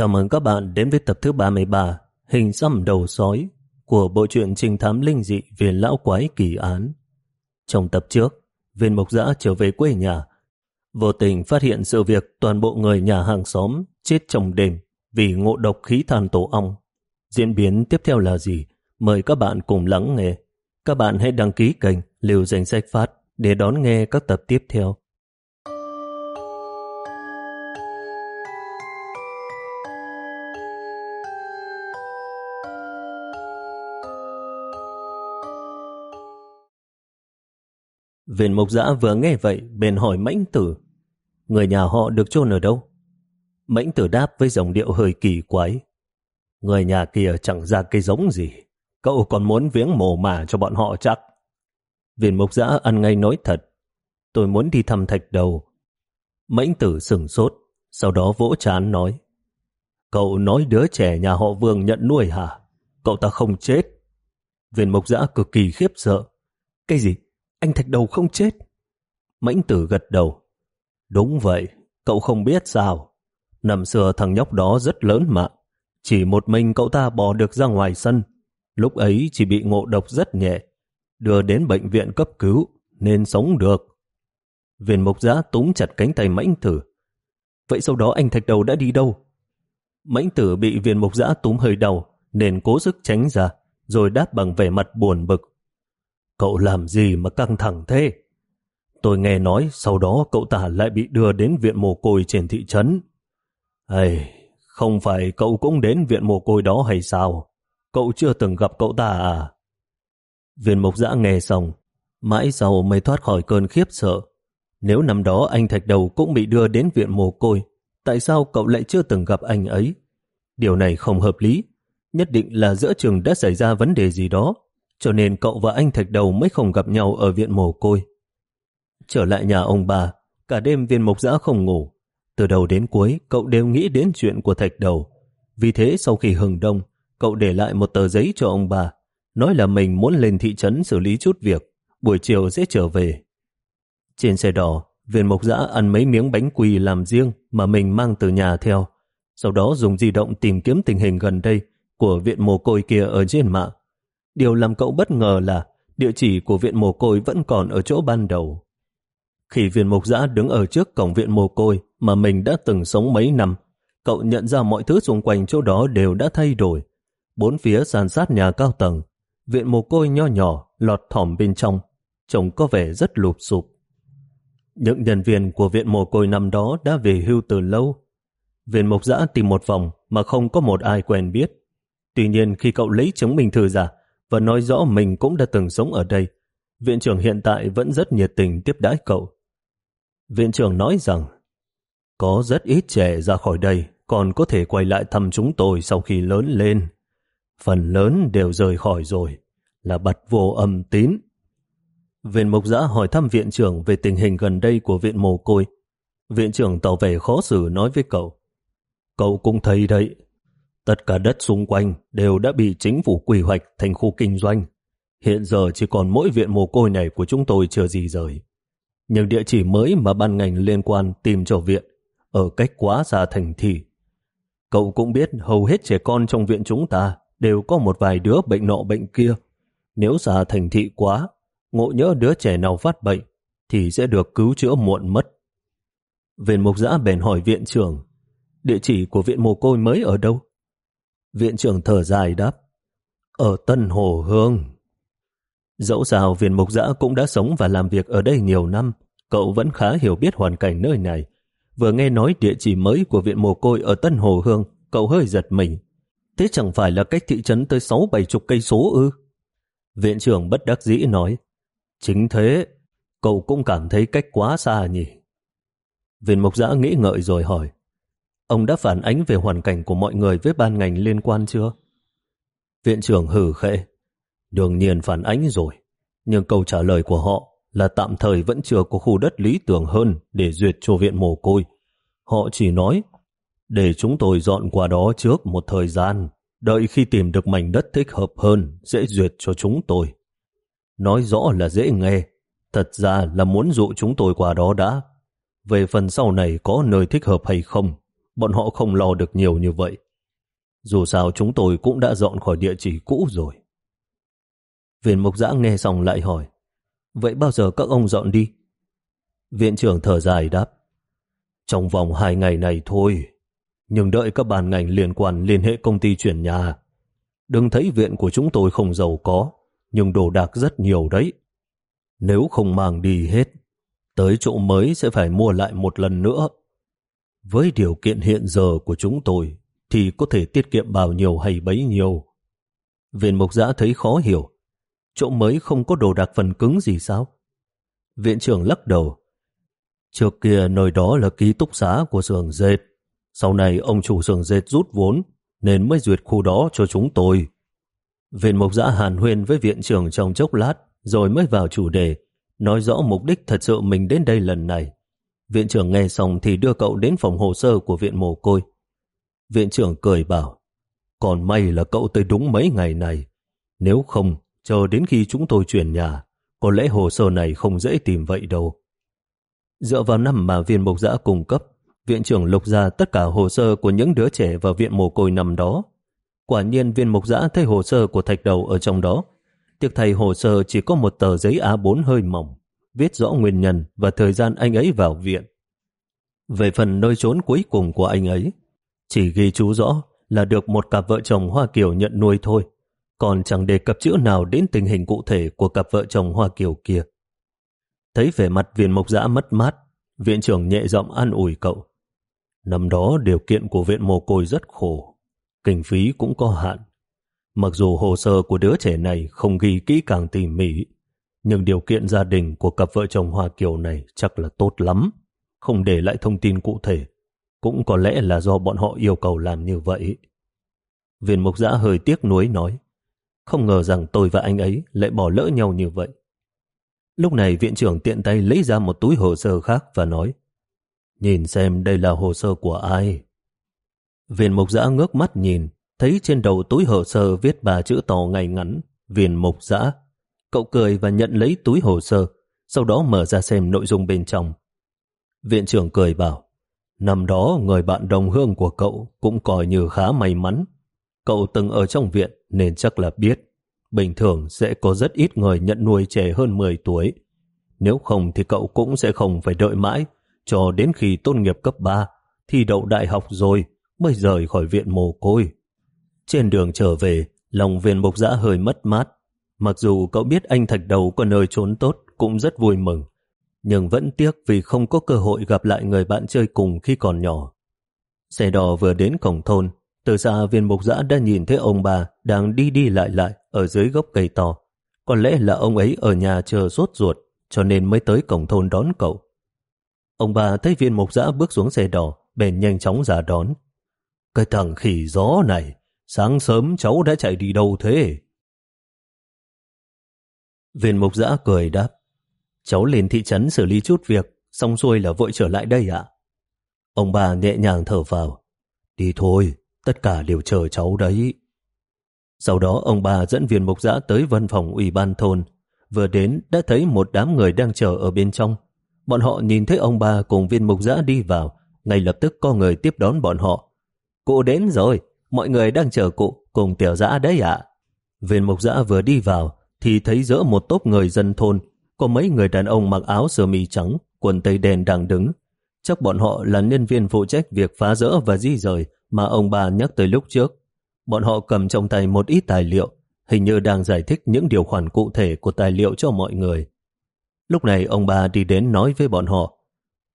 Chào mừng các bạn đến với tập thứ 33 Hình xăm đầu sói của bộ truyện trinh thám linh dị về lão quái kỳ án. Trong tập trước, viên mộc giã trở về quê nhà, vô tình phát hiện sự việc toàn bộ người nhà hàng xóm chết trong đêm vì ngộ độc khí than tổ ong. Diễn biến tiếp theo là gì? Mời các bạn cùng lắng nghe. Các bạn hãy đăng ký kênh Liều Danh Sách Phát để đón nghe các tập tiếp theo. Viên mục giã vừa nghe vậy, bèn hỏi mãnh tử. Người nhà họ được chôn ở đâu? Mãnh tử đáp với giọng điệu hơi kỳ quái. Người nhà kia chẳng ra cây giống gì. Cậu còn muốn viếng mồ mà cho bọn họ chắc. Viên mục giã ăn ngay nói thật. Tôi muốn đi thăm thạch đầu. Mãnh tử sửng sốt, sau đó vỗ chán nói. Cậu nói đứa trẻ nhà họ Vương nhận nuôi hả? Cậu ta không chết. Viên mục giã cực kỳ khiếp sợ. Cái gì? Anh thạch đầu không chết? Mãnh tử gật đầu. Đúng vậy, cậu không biết sao. Năm xưa thằng nhóc đó rất lớn mà. Chỉ một mình cậu ta bỏ được ra ngoài sân. Lúc ấy chỉ bị ngộ độc rất nhẹ. Đưa đến bệnh viện cấp cứu, nên sống được. Viên mục giã túm chặt cánh tay mãnh tử. Vậy sau đó anh thạch đầu đã đi đâu? Mãnh tử bị viên mục giã túm hơi đầu nên cố sức tránh ra, rồi đáp bằng vẻ mặt buồn bực. Cậu làm gì mà căng thẳng thế? Tôi nghe nói sau đó cậu ta lại bị đưa đến viện mồ côi trên thị trấn. Ây, không phải cậu cũng đến viện mồ côi đó hay sao? Cậu chưa từng gặp cậu ta à? Viên mục giã nghe xong, mãi sau mới thoát khỏi cơn khiếp sợ. Nếu năm đó anh Thạch Đầu cũng bị đưa đến viện mồ côi, tại sao cậu lại chưa từng gặp anh ấy? Điều này không hợp lý. Nhất định là giữa trường đã xảy ra vấn đề gì đó, cho nên cậu và anh Thạch Đầu mới không gặp nhau ở viện mồ côi. Trở lại nhà ông bà, cả đêm viên Mộc giã không ngủ. Từ đầu đến cuối, cậu đều nghĩ đến chuyện của Thạch Đầu. Vì thế sau khi hừng đông, cậu để lại một tờ giấy cho ông bà, nói là mình muốn lên thị trấn xử lý chút việc, buổi chiều sẽ trở về. Trên xe đỏ, viên Mộc giã ăn mấy miếng bánh quỳ làm riêng mà mình mang từ nhà theo, sau đó dùng di động tìm kiếm tình hình gần đây của viện mồ côi kia ở trên mạng. Điều làm cậu bất ngờ là địa chỉ của viện mồ côi vẫn còn ở chỗ ban đầu. Khi viên mục giã đứng ở trước cổng viện mồ côi mà mình đã từng sống mấy năm, cậu nhận ra mọi thứ xung quanh chỗ đó đều đã thay đổi. Bốn phía sàn sát nhà cao tầng, viện mồ côi nho nhỏ lọt thỏm bên trong, trông có vẻ rất lụp sụp. Những nhân viên của viện mồ côi năm đó đã về hưu từ lâu. Viện mục giã tìm một vòng mà không có một ai quen biết. Tuy nhiên khi cậu lấy chứng minh thư giả, và nói rõ mình cũng đã từng sống ở đây. Viện trưởng hiện tại vẫn rất nhiệt tình tiếp đãi cậu. Viện trưởng nói rằng có rất ít trẻ ra khỏi đây còn có thể quay lại thăm chúng tôi sau khi lớn lên. Phần lớn đều rời khỏi rồi, là bật vô âm tín. Viện mục giã hỏi thăm viện trưởng về tình hình gần đây của viện mồ côi. Viện trưởng tỏ vẻ khó xử nói với cậu. Cậu cũng thấy đấy, Tất cả đất xung quanh đều đã bị chính phủ quy hoạch thành khu kinh doanh. Hiện giờ chỉ còn mỗi viện mồ côi này của chúng tôi chưa gì rời. Nhưng địa chỉ mới mà ban ngành liên quan tìm cho viện ở cách quá xa thành thị. Cậu cũng biết hầu hết trẻ con trong viện chúng ta đều có một vài đứa bệnh nọ bệnh kia. Nếu xa thành thị quá, ngộ nhớ đứa trẻ nào phát bệnh thì sẽ được cứu chữa muộn mất. Viện mục giã bèn hỏi viện trưởng, địa chỉ của viện mồ côi mới ở đâu? Viện trưởng thở dài đáp, ở Tân Hồ Hương. Dẫu sao viên mục giã cũng đã sống và làm việc ở đây nhiều năm, cậu vẫn khá hiểu biết hoàn cảnh nơi này. Vừa nghe nói địa chỉ mới của viện mồ côi ở Tân Hồ Hương, cậu hơi giật mình. Thế chẳng phải là cách thị trấn tới sáu bảy chục cây số ư? Viện trưởng bất đắc dĩ nói, chính thế, cậu cũng cảm thấy cách quá xa nhỉ. Viên mục giã nghĩ ngợi rồi hỏi, Ông đã phản ánh về hoàn cảnh của mọi người với ban ngành liên quan chưa? Viện trưởng hử khẽ. Đương nhiên phản ánh rồi. Nhưng câu trả lời của họ là tạm thời vẫn chưa có khu đất lý tưởng hơn để duyệt cho viện mồ côi. Họ chỉ nói, để chúng tôi dọn qua đó trước một thời gian, đợi khi tìm được mảnh đất thích hợp hơn sẽ duyệt cho chúng tôi. Nói rõ là dễ nghe, thật ra là muốn dụ chúng tôi qua đó đã. Về phần sau này có nơi thích hợp hay không bọn họ không lo được nhiều như vậy. Dù sao chúng tôi cũng đã dọn khỏi địa chỉ cũ rồi. Viên mục giã nghe xong lại hỏi, vậy bao giờ các ông dọn đi? Viện trưởng thở dài đáp, trong vòng hai ngày này thôi, nhưng đợi các bàn ngành liên quan liên hệ công ty chuyển nhà. Đừng thấy viện của chúng tôi không giàu có, nhưng đồ đạc rất nhiều đấy. Nếu không mang đi hết, tới chỗ mới sẽ phải mua lại một lần nữa. Với điều kiện hiện giờ của chúng tôi, thì có thể tiết kiệm bao nhiêu hay bấy nhiêu. Viện mục giã thấy khó hiểu. Chỗ mới không có đồ đạc phần cứng gì sao? Viện trưởng lắc đầu. Trước kia nơi đó là ký túc xá của xưởng dệt. Sau này ông chủ xưởng dệt rút vốn nên mới duyệt khu đó cho chúng tôi. Viện mục giã hàn huyên với viện trưởng trong chốc lát rồi mới vào chủ đề nói rõ mục đích thật sự mình đến đây lần này. Viện trưởng nghe xong thì đưa cậu đến phòng hồ sơ của viện mồ côi. Viện trưởng cười bảo, còn may là cậu tới đúng mấy ngày này. Nếu không, chờ đến khi chúng tôi chuyển nhà, có lẽ hồ sơ này không dễ tìm vậy đâu. Dựa vào năm mà viên mục giã cung cấp, viện trưởng lục ra tất cả hồ sơ của những đứa trẻ vào viện mồ côi năm đó. Quả nhiên viên mục giã thấy hồ sơ của thạch đầu ở trong đó. Tiếc thầy hồ sơ chỉ có một tờ giấy A4 hơi mỏng, viết rõ nguyên nhân và thời gian anh ấy vào viện. Về phần nơi trốn cuối cùng của anh ấy, chỉ ghi chú rõ là được một cặp vợ chồng Hoa Kiều nhận nuôi thôi, còn chẳng đề cập chữ nào đến tình hình cụ thể của cặp vợ chồng Hoa Kiều kia. Thấy vẻ mặt viên mộc dã mất mát, viện trưởng nhẹ giọng an ủi cậu. Năm đó điều kiện của viện mồ côi rất khổ, kinh phí cũng có hạn. Mặc dù hồ sơ của đứa trẻ này không ghi kỹ càng tỉ mỉ, nhưng điều kiện gia đình của cặp vợ chồng Hoa Kiều này chắc là tốt lắm, không để lại thông tin cụ thể. Cũng có lẽ là do bọn họ yêu cầu làm như vậy. Viên mục giã hơi tiếc nuối nói, không ngờ rằng tôi và anh ấy lại bỏ lỡ nhau như vậy. Lúc này viện trưởng tiện tay lấy ra một túi hồ sơ khác và nói, nhìn xem đây là hồ sơ của ai. Viên mục giã ngước mắt nhìn, thấy trên đầu túi hồ sơ viết ba chữ to ngay ngắn, viên mục giã. Cậu cười và nhận lấy túi hồ sơ, sau đó mở ra xem nội dung bên trong. Viện trưởng cười bảo, năm đó người bạn đồng hương của cậu cũng coi như khá may mắn. Cậu từng ở trong viện nên chắc là biết. Bình thường sẽ có rất ít người nhận nuôi trẻ hơn 10 tuổi. Nếu không thì cậu cũng sẽ không phải đợi mãi cho đến khi tốt nghiệp cấp 3, thi đậu đại học rồi mới rời khỏi viện mồ côi. Trên đường trở về, lòng viên mục giã hơi mất mát. Mặc dù cậu biết anh thạch đầu có nơi trốn tốt cũng rất vui mừng, nhưng vẫn tiếc vì không có cơ hội gặp lại người bạn chơi cùng khi còn nhỏ. Xe đò vừa đến cổng thôn, từ xa viên mục giã đã nhìn thấy ông bà đang đi đi lại lại ở dưới gốc cây to. Có lẽ là ông ấy ở nhà chờ sốt ruột, cho nên mới tới cổng thôn đón cậu. Ông bà thấy viên mục giã bước xuống xe đò, bèn nhanh chóng ra đón. Cái thằng khỉ gió này, sáng sớm cháu đã chạy đi đâu thế? Viên mục giã cười đáp. Cháu lên thị trấn xử lý chút việc, xong xuôi là vội trở lại đây ạ. Ông bà nhẹ nhàng thở vào. Đi thôi, tất cả đều chờ cháu đấy. Sau đó ông bà dẫn viên mục giã tới văn phòng ủy ban thôn. Vừa đến đã thấy một đám người đang chờ ở bên trong. Bọn họ nhìn thấy ông bà cùng viên mục giã đi vào, ngay lập tức có người tiếp đón bọn họ. Cụ đến rồi, mọi người đang chờ cụ cùng tiểu giã đấy ạ. Viên mục giã vừa đi vào thì thấy giữa một tốp người dân thôn có mấy người đàn ông mặc áo sơ mi trắng, quần tây đen đang đứng. Chắc bọn họ là nhân viên phụ trách việc phá rỡ và di rời mà ông bà nhắc tới lúc trước. Bọn họ cầm trong tay một ít tài liệu, hình như đang giải thích những điều khoản cụ thể của tài liệu cho mọi người. Lúc này ông bà đi đến nói với bọn họ,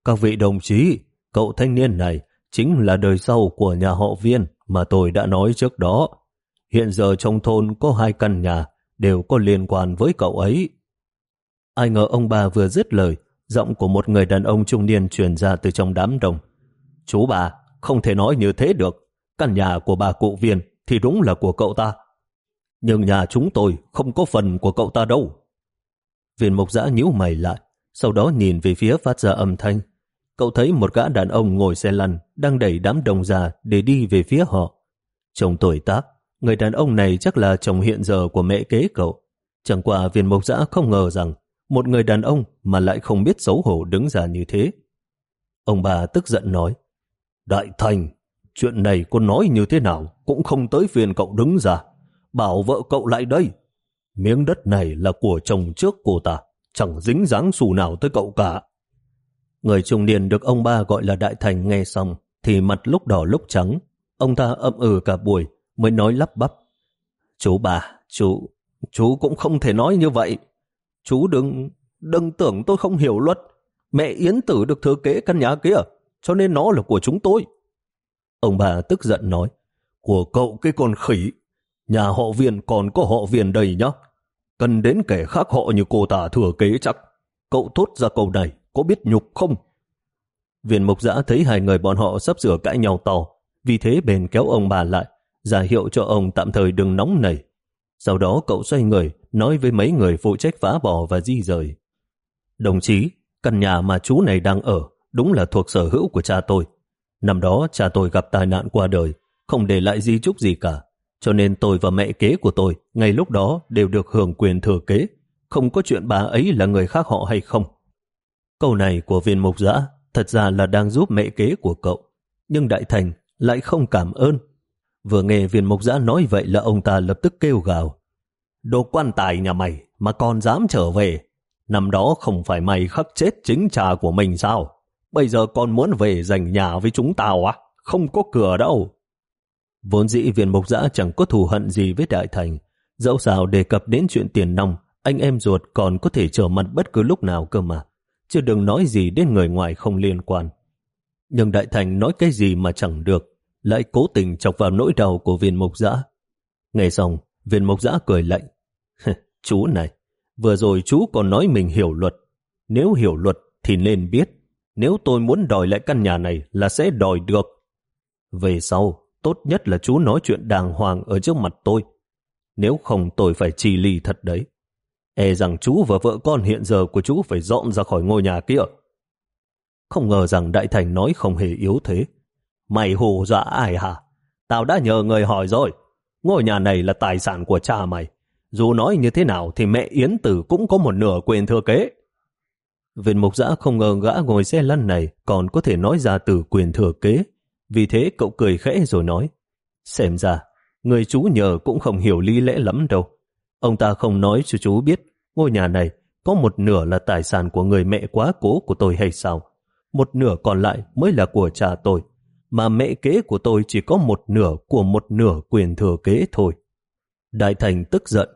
Các vị đồng chí, cậu thanh niên này chính là đời sau của nhà họ viên mà tôi đã nói trước đó. Hiện giờ trong thôn có hai căn nhà đều có liên quan với cậu ấy. Ai ngờ ông bà vừa dứt lời, giọng của một người đàn ông trung niên truyền ra từ trong đám đông. Chú bà, không thể nói như thế được. Căn nhà của bà cụ viên thì đúng là của cậu ta. Nhưng nhà chúng tôi không có phần của cậu ta đâu. Viên mục giã nhíu mày lại, sau đó nhìn về phía phát ra âm thanh. Cậu thấy một gã đàn ông ngồi xe lăn đang đẩy đám đông ra để đi về phía họ. Trông tuổi tác, người đàn ông này chắc là chồng hiện giờ của mẹ kế cậu. Chẳng qua viên mộc giã không ngờ rằng một người đàn ông mà lại không biết xấu hổ đứng ra như thế. Ông bà tức giận nói, Đại Thành, chuyện này con nói như thế nào cũng không tới phiền cậu đứng ra. Bảo vợ cậu lại đây. Miếng đất này là của chồng trước cô ta, chẳng dính dáng xù nào tới cậu cả. Người trung niên được ông ba gọi là Đại Thành nghe xong, thì mặt lúc đỏ lúc trắng. Ông ta ậm ừ cả buổi, mới nói lắp bắp. Chú bà, chú, chú cũng không thể nói như vậy. Chú đừng, đừng tưởng tôi không hiểu luật. Mẹ Yến Tử được thừa kế căn nhà kia, cho nên nó là của chúng tôi. Ông bà tức giận nói, của cậu cái con khỉ, nhà họ viên còn có họ viên đầy nhá. Cần đến kẻ khác họ như cô ta thừa kế chắc. Cậu thốt ra câu này, có biết nhục không? Viên mục giã thấy hai người bọn họ sắp sửa cãi nhau to, vì thế bền kéo ông bà lại, giả hiệu cho ông tạm thời đừng nóng nảy. Sau đó cậu xoay người, nói với mấy người phụ trách phá bỏ và di rời. Đồng chí, căn nhà mà chú này đang ở đúng là thuộc sở hữu của cha tôi. Năm đó cha tôi gặp tai nạn qua đời, không để lại di chúc gì cả. Cho nên tôi và mẹ kế của tôi ngay lúc đó đều được hưởng quyền thừa kế. Không có chuyện bà ấy là người khác họ hay không. Câu này của viên mục giã thật ra là đang giúp mẹ kế của cậu. Nhưng Đại Thành lại không cảm ơn. Vừa nghe viên mục giã nói vậy là ông ta lập tức kêu gào. Đồ quan tài nhà mày mà còn dám trở về. Năm đó không phải mày khắc chết chính cha của mình sao? Bây giờ còn muốn về giành nhà với chúng tao à? Không có cửa đâu. Vốn dĩ viên mục giã chẳng có thù hận gì với Đại Thành. Dẫu sao đề cập đến chuyện tiền nông, anh em ruột còn có thể trở mặt bất cứ lúc nào cơ mà. Chứ đừng nói gì đến người ngoài không liên quan. Nhưng Đại Thành nói cái gì mà chẳng được, lại cố tình chọc vào nỗi đau của viên mục giã. Nghe xong, viên mục giã cười lạnh. chú này, vừa rồi chú còn nói mình hiểu luật. Nếu hiểu luật thì nên biết, nếu tôi muốn đòi lại căn nhà này là sẽ đòi được. Về sau, tốt nhất là chú nói chuyện đàng hoàng ở trước mặt tôi. Nếu không tôi phải trì lì thật đấy. E rằng chú và vợ con hiện giờ của chú phải dọn ra khỏi ngôi nhà kia. Không ngờ rằng Đại Thành nói không hề yếu thế. Mày hù dọa ai hả? Tao đã nhờ người hỏi rồi. Ngôi nhà này là tài sản của cha mày. Dù nói như thế nào thì mẹ Yến Tử cũng có một nửa quyền thừa kế. Viện mục giã không ngờ gã ngồi xe lăn này còn có thể nói ra từ quyền thừa kế. Vì thế cậu cười khẽ rồi nói, xem ra, người chú nhờ cũng không hiểu lý lẽ lắm đâu. Ông ta không nói cho chú biết ngôi nhà này có một nửa là tài sản của người mẹ quá cố của tôi hay sao? Một nửa còn lại mới là của cha tôi, mà mẹ kế của tôi chỉ có một nửa của một nửa quyền thừa kế thôi. Đại Thành tức giận.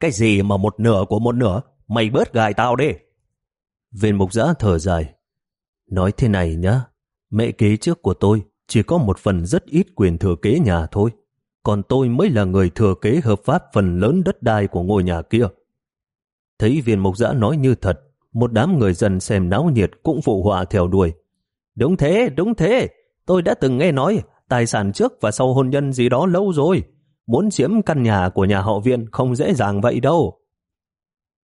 Cái gì mà một nửa của một nửa? Mày bớt gài tao đi. Viên mục giã thở dài. Nói thế này nhá, mẹ kế trước của tôi chỉ có một phần rất ít quyền thừa kế nhà thôi, còn tôi mới là người thừa kế hợp pháp phần lớn đất đai của ngôi nhà kia. Thấy viên mục giã nói như thật, một đám người dân xem náo nhiệt cũng phụ họa theo đuôi. Đúng thế, đúng thế, tôi đã từng nghe nói, tài sản trước và sau hôn nhân gì đó lâu rồi. Muốn chiếm căn nhà của nhà họ viên không dễ dàng vậy đâu.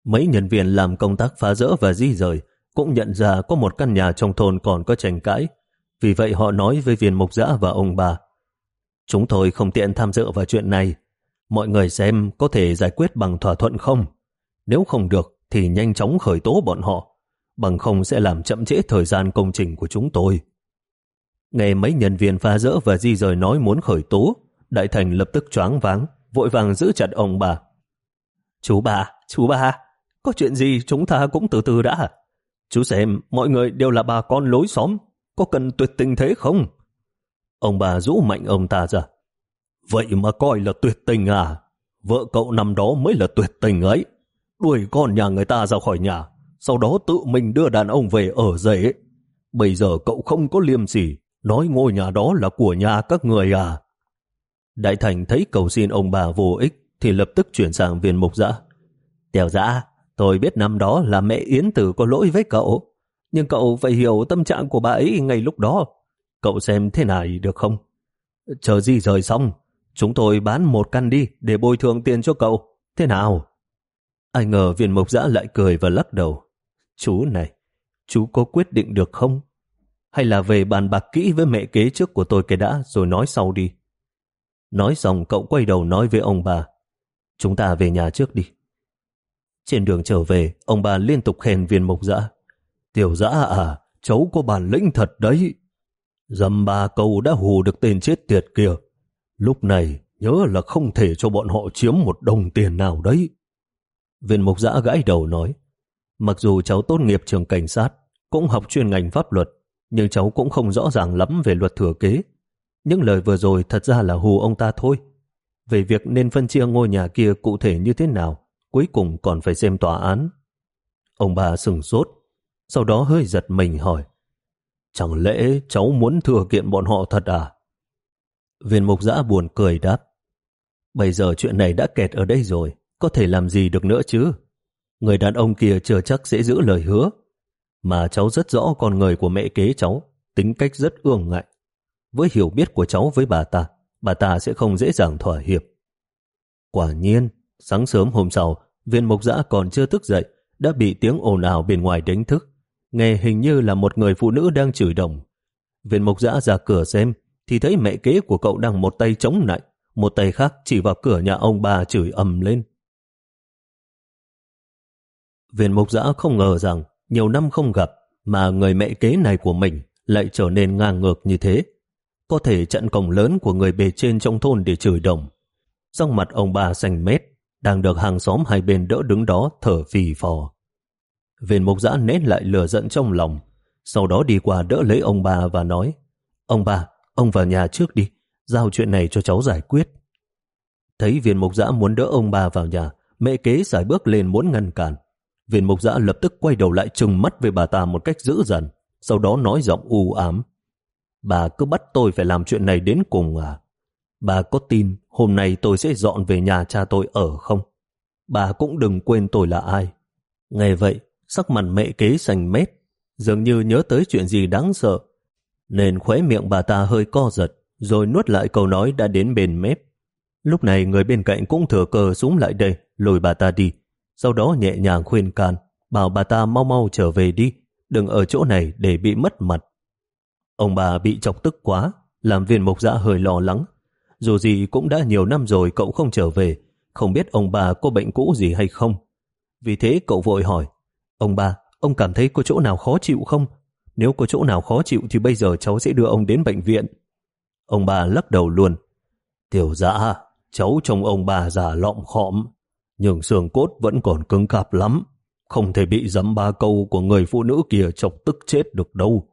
Mấy nhân viên làm công tác phá rỡ và di rời cũng nhận ra có một căn nhà trong thôn còn có tranh cãi. Vì vậy họ nói với viên mục giã và ông bà. Chúng tôi không tiện tham dự vào chuyện này. Mọi người xem có thể giải quyết bằng thỏa thuận không? Nếu không được thì nhanh chóng khởi tố bọn họ. Bằng không sẽ làm chậm trễ thời gian công trình của chúng tôi. Nghe mấy nhân viên phá rỡ và di rời nói muốn khởi tố, Đại Thành lập tức choáng váng, vội vàng giữ chặt ông bà. Chú bà, chú bà, có chuyện gì chúng ta cũng từ từ đã. Chú xem, mọi người đều là bà con lối xóm, có cần tuyệt tình thế không? Ông bà rũ mạnh ông ta ra. Vậy mà coi là tuyệt tình à? Vợ cậu năm đó mới là tuyệt tình ấy. Đuổi con nhà người ta ra khỏi nhà, sau đó tự mình đưa đàn ông về ở rể. Bây giờ cậu không có liêm sỉ, nói ngôi nhà đó là của nhà các người à? Đại Thành thấy cầu xin ông bà vô ích thì lập tức chuyển sang viên mục Dã. Tiểu Dã, tôi biết năm đó là mẹ Yến Tử có lỗi với cậu, nhưng cậu phải hiểu tâm trạng của bà ấy ngay lúc đó. Cậu xem thế này được không? Chờ gì rời xong, chúng tôi bán một căn đi để bồi thường tiền cho cậu. Thế nào? Ai ngờ viên mộc Dã lại cười và lắc đầu. Chú này, chú có quyết định được không? Hay là về bàn bạc kỹ với mẹ kế trước của tôi cái đã rồi nói sau đi. Nói xong cậu quay đầu nói với ông bà. Chúng ta về nhà trước đi. Trên đường trở về, ông bà liên tục khen viên mộc dã. Tiểu dã à, cháu có bản lĩnh thật đấy. Dầm ba câu đã hù được tên chết tiệt kia. Lúc này nhớ là không thể cho bọn họ chiếm một đồng tiền nào đấy. Viên mục giã gãi đầu nói, mặc dù cháu tốt nghiệp trường cảnh sát, cũng học chuyên ngành pháp luật, nhưng cháu cũng không rõ ràng lắm về luật thừa kế. Những lời vừa rồi thật ra là hù ông ta thôi. Về việc nên phân chia ngôi nhà kia cụ thể như thế nào, cuối cùng còn phải xem tòa án. Ông bà sừng sốt, sau đó hơi giật mình hỏi, chẳng lẽ cháu muốn thừa kiện bọn họ thật à? Viên mục giã buồn cười đáp, bây giờ chuyện này đã kẹt ở đây rồi, có thể làm gì được nữa chứ? Người đàn ông kia chưa chắc sẽ giữ lời hứa, mà cháu rất rõ con người của mẹ kế cháu, tính cách rất ương ngại. Với hiểu biết của cháu với bà ta, bà ta sẽ không dễ dàng thỏa hiệp. Quả nhiên, sáng sớm hôm sau, viên mục giã còn chưa thức dậy, đã bị tiếng ồn ào bên ngoài đánh thức. Nghe hình như là một người phụ nữ đang chửi đồng. Viên mục giã ra cửa xem, thì thấy mẹ kế của cậu đang một tay chống lại, một tay khác chỉ vào cửa nhà ông bà chửi ầm lên. Viên mục giã không ngờ rằng nhiều năm không gặp mà người mẹ kế này của mình lại trở nên ngang ngược như thế. Có thể trận cổng lớn của người bề trên trong thôn để chửi đồng. Trong mặt ông bà xanh mét, đang được hàng xóm hai bên đỡ đứng đó thở phì phò. Viên mục giã nét lại lửa giận trong lòng, sau đó đi qua đỡ lấy ông bà và nói Ông bà, ông vào nhà trước đi, giao chuyện này cho cháu giải quyết. Thấy viên mục giã muốn đỡ ông bà vào nhà, mẹ kế giải bước lên muốn ngăn cản. Viên mục giã lập tức quay đầu lại trừng mắt với bà ta một cách dữ dằn, sau đó nói giọng u ám. Bà cứ bắt tôi phải làm chuyện này đến cùng à? Bà có tin hôm nay tôi sẽ dọn về nhà cha tôi ở không? Bà cũng đừng quên tôi là ai. Nghe vậy, sắc mặt mẹ kế xanh mét, dường như nhớ tới chuyện gì đáng sợ. Nên khóe miệng bà ta hơi co giật, rồi nuốt lại câu nói đã đến bên mép. Lúc này người bên cạnh cũng thừa cờ súng lại đây, lùi bà ta đi. Sau đó nhẹ nhàng khuyên can, bảo bà ta mau mau trở về đi, đừng ở chỗ này để bị mất mặt. Ông bà bị chọc tức quá, làm viên mộc dạ hơi lo lắng. Dù gì cũng đã nhiều năm rồi cậu không trở về, không biết ông bà có bệnh cũ gì hay không. Vì thế cậu vội hỏi, ông bà, ông cảm thấy có chỗ nào khó chịu không? Nếu có chỗ nào khó chịu thì bây giờ cháu sẽ đưa ông đến bệnh viện. Ông bà lắc đầu luôn. Tiểu dã, cháu trông ông bà già lọm khọm, nhưng xương cốt vẫn còn cứng cáp lắm. Không thể bị dấm ba câu của người phụ nữ kia chọc tức chết được đâu.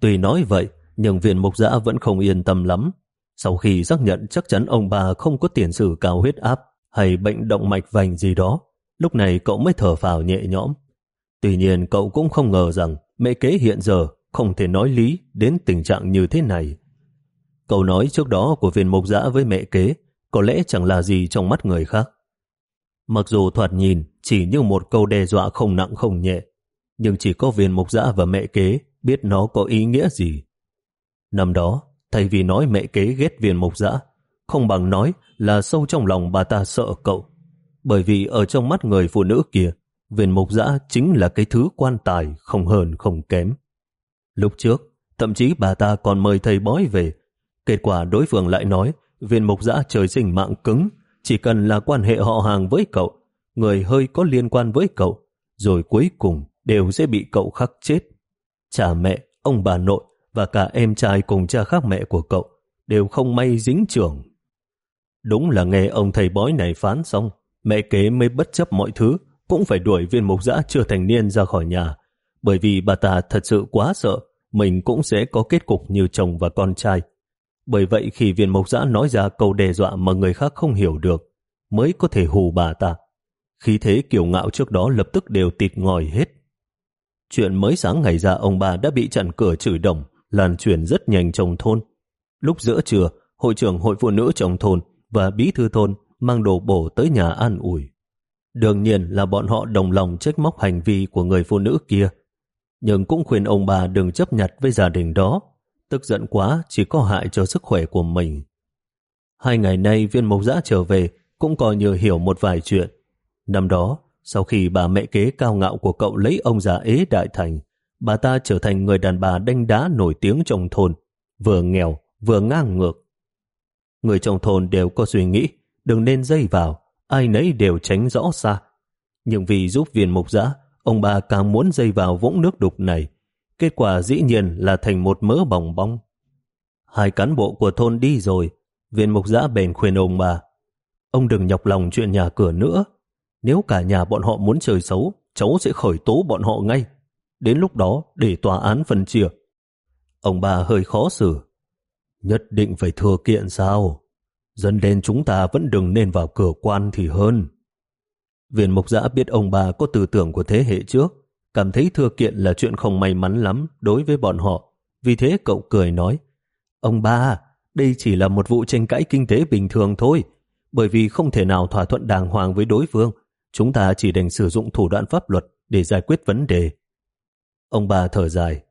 Tuy nói vậy, nhưng viện mục giã vẫn không yên tâm lắm. Sau khi xác nhận chắc chắn ông bà không có tiền sử cao huyết áp hay bệnh động mạch vành gì đó, lúc này cậu mới thở phào nhẹ nhõm. Tuy nhiên cậu cũng không ngờ rằng mẹ kế hiện giờ không thể nói lý đến tình trạng như thế này. Câu nói trước đó của viên mục giã với mẹ kế có lẽ chẳng là gì trong mắt người khác. Mặc dù thoạt nhìn chỉ như một câu đe dọa không nặng không nhẹ, nhưng chỉ có viên mục giã và mẹ kế biết nó có ý nghĩa gì. Năm đó, thay vì nói mẹ kế ghét viên mục giã, không bằng nói là sâu trong lòng bà ta sợ cậu. Bởi vì ở trong mắt người phụ nữ kia, viên mục giã chính là cái thứ quan tài không hơn không kém. Lúc trước, thậm chí bà ta còn mời thầy bói về. Kết quả đối phương lại nói viên mục giã trời sinh mạng cứng, chỉ cần là quan hệ họ hàng với cậu, người hơi có liên quan với cậu, rồi cuối cùng đều sẽ bị cậu khắc chết. Cha mẹ, ông bà nội và cả em trai cùng cha khác mẹ của cậu đều không may dính trưởng. Đúng là nghe ông thầy bói này phán xong, mẹ kế mới bất chấp mọi thứ, cũng phải đuổi viên mục giã chưa thành niên ra khỏi nhà, bởi vì bà ta thật sự quá sợ mình cũng sẽ có kết cục như chồng và con trai. Bởi vậy khi viên mộc giã nói ra câu đe dọa mà người khác không hiểu được, mới có thể hù bà ta. Khí thế kiểu ngạo trước đó lập tức đều tịt ngòi hết. Chuyện mới sáng ngày ra ông bà đã bị chặn cửa chửi đồng, lan truyền rất nhanh trong thôn. Lúc giữa trưa, hội trưởng hội phụ nữ trong thôn và bí thư thôn mang đồ bổ tới nhà an ủi. Đương nhiên là bọn họ đồng lòng trách móc hành vi của người phụ nữ kia, nhưng cũng khuyên ông bà đừng chấp nhặt với gia đình đó, tức giận quá chỉ có hại cho sức khỏe của mình. Hai ngày nay viên mộc giã trở về cũng coi như hiểu một vài chuyện. Năm đó, sau khi bà mẹ kế cao ngạo của cậu lấy ông già ế đại thành, bà ta trở thành người đàn bà đanh đá nổi tiếng trong thôn, vừa nghèo, vừa ngang ngược. Người trong thôn đều có suy nghĩ, đừng nên dây vào, ai nấy đều tránh rõ xa. Nhưng vì giúp viên mục giã, ông bà càng muốn dây vào vũng nước đục này kết quả dĩ nhiên là thành một mớ bỏng bong. Hai cán bộ của thôn đi rồi, viên mục giã bèn khuyên ông bà. Ông đừng nhọc lòng chuyện nhà cửa nữa. Nếu cả nhà bọn họ muốn trời xấu, cháu sẽ khởi tố bọn họ ngay. Đến lúc đó để tòa án phân chia. Ông bà hơi khó xử. Nhất định phải thừa kiện sao? Dân đen chúng ta vẫn đừng nên vào cửa quan thì hơn. Viên mục giã biết ông bà có tư tưởng của thế hệ trước, cảm thấy thừa kiện là chuyện không may mắn lắm đối với bọn họ. Vì thế cậu cười nói, Ông ba, đây chỉ là một vụ tranh cãi kinh tế bình thường thôi, bởi vì không thể nào thỏa thuận đàng hoàng với đối phương. Chúng ta chỉ đành sử dụng thủ đoạn pháp luật để giải quyết vấn đề. Ông bà thở dài,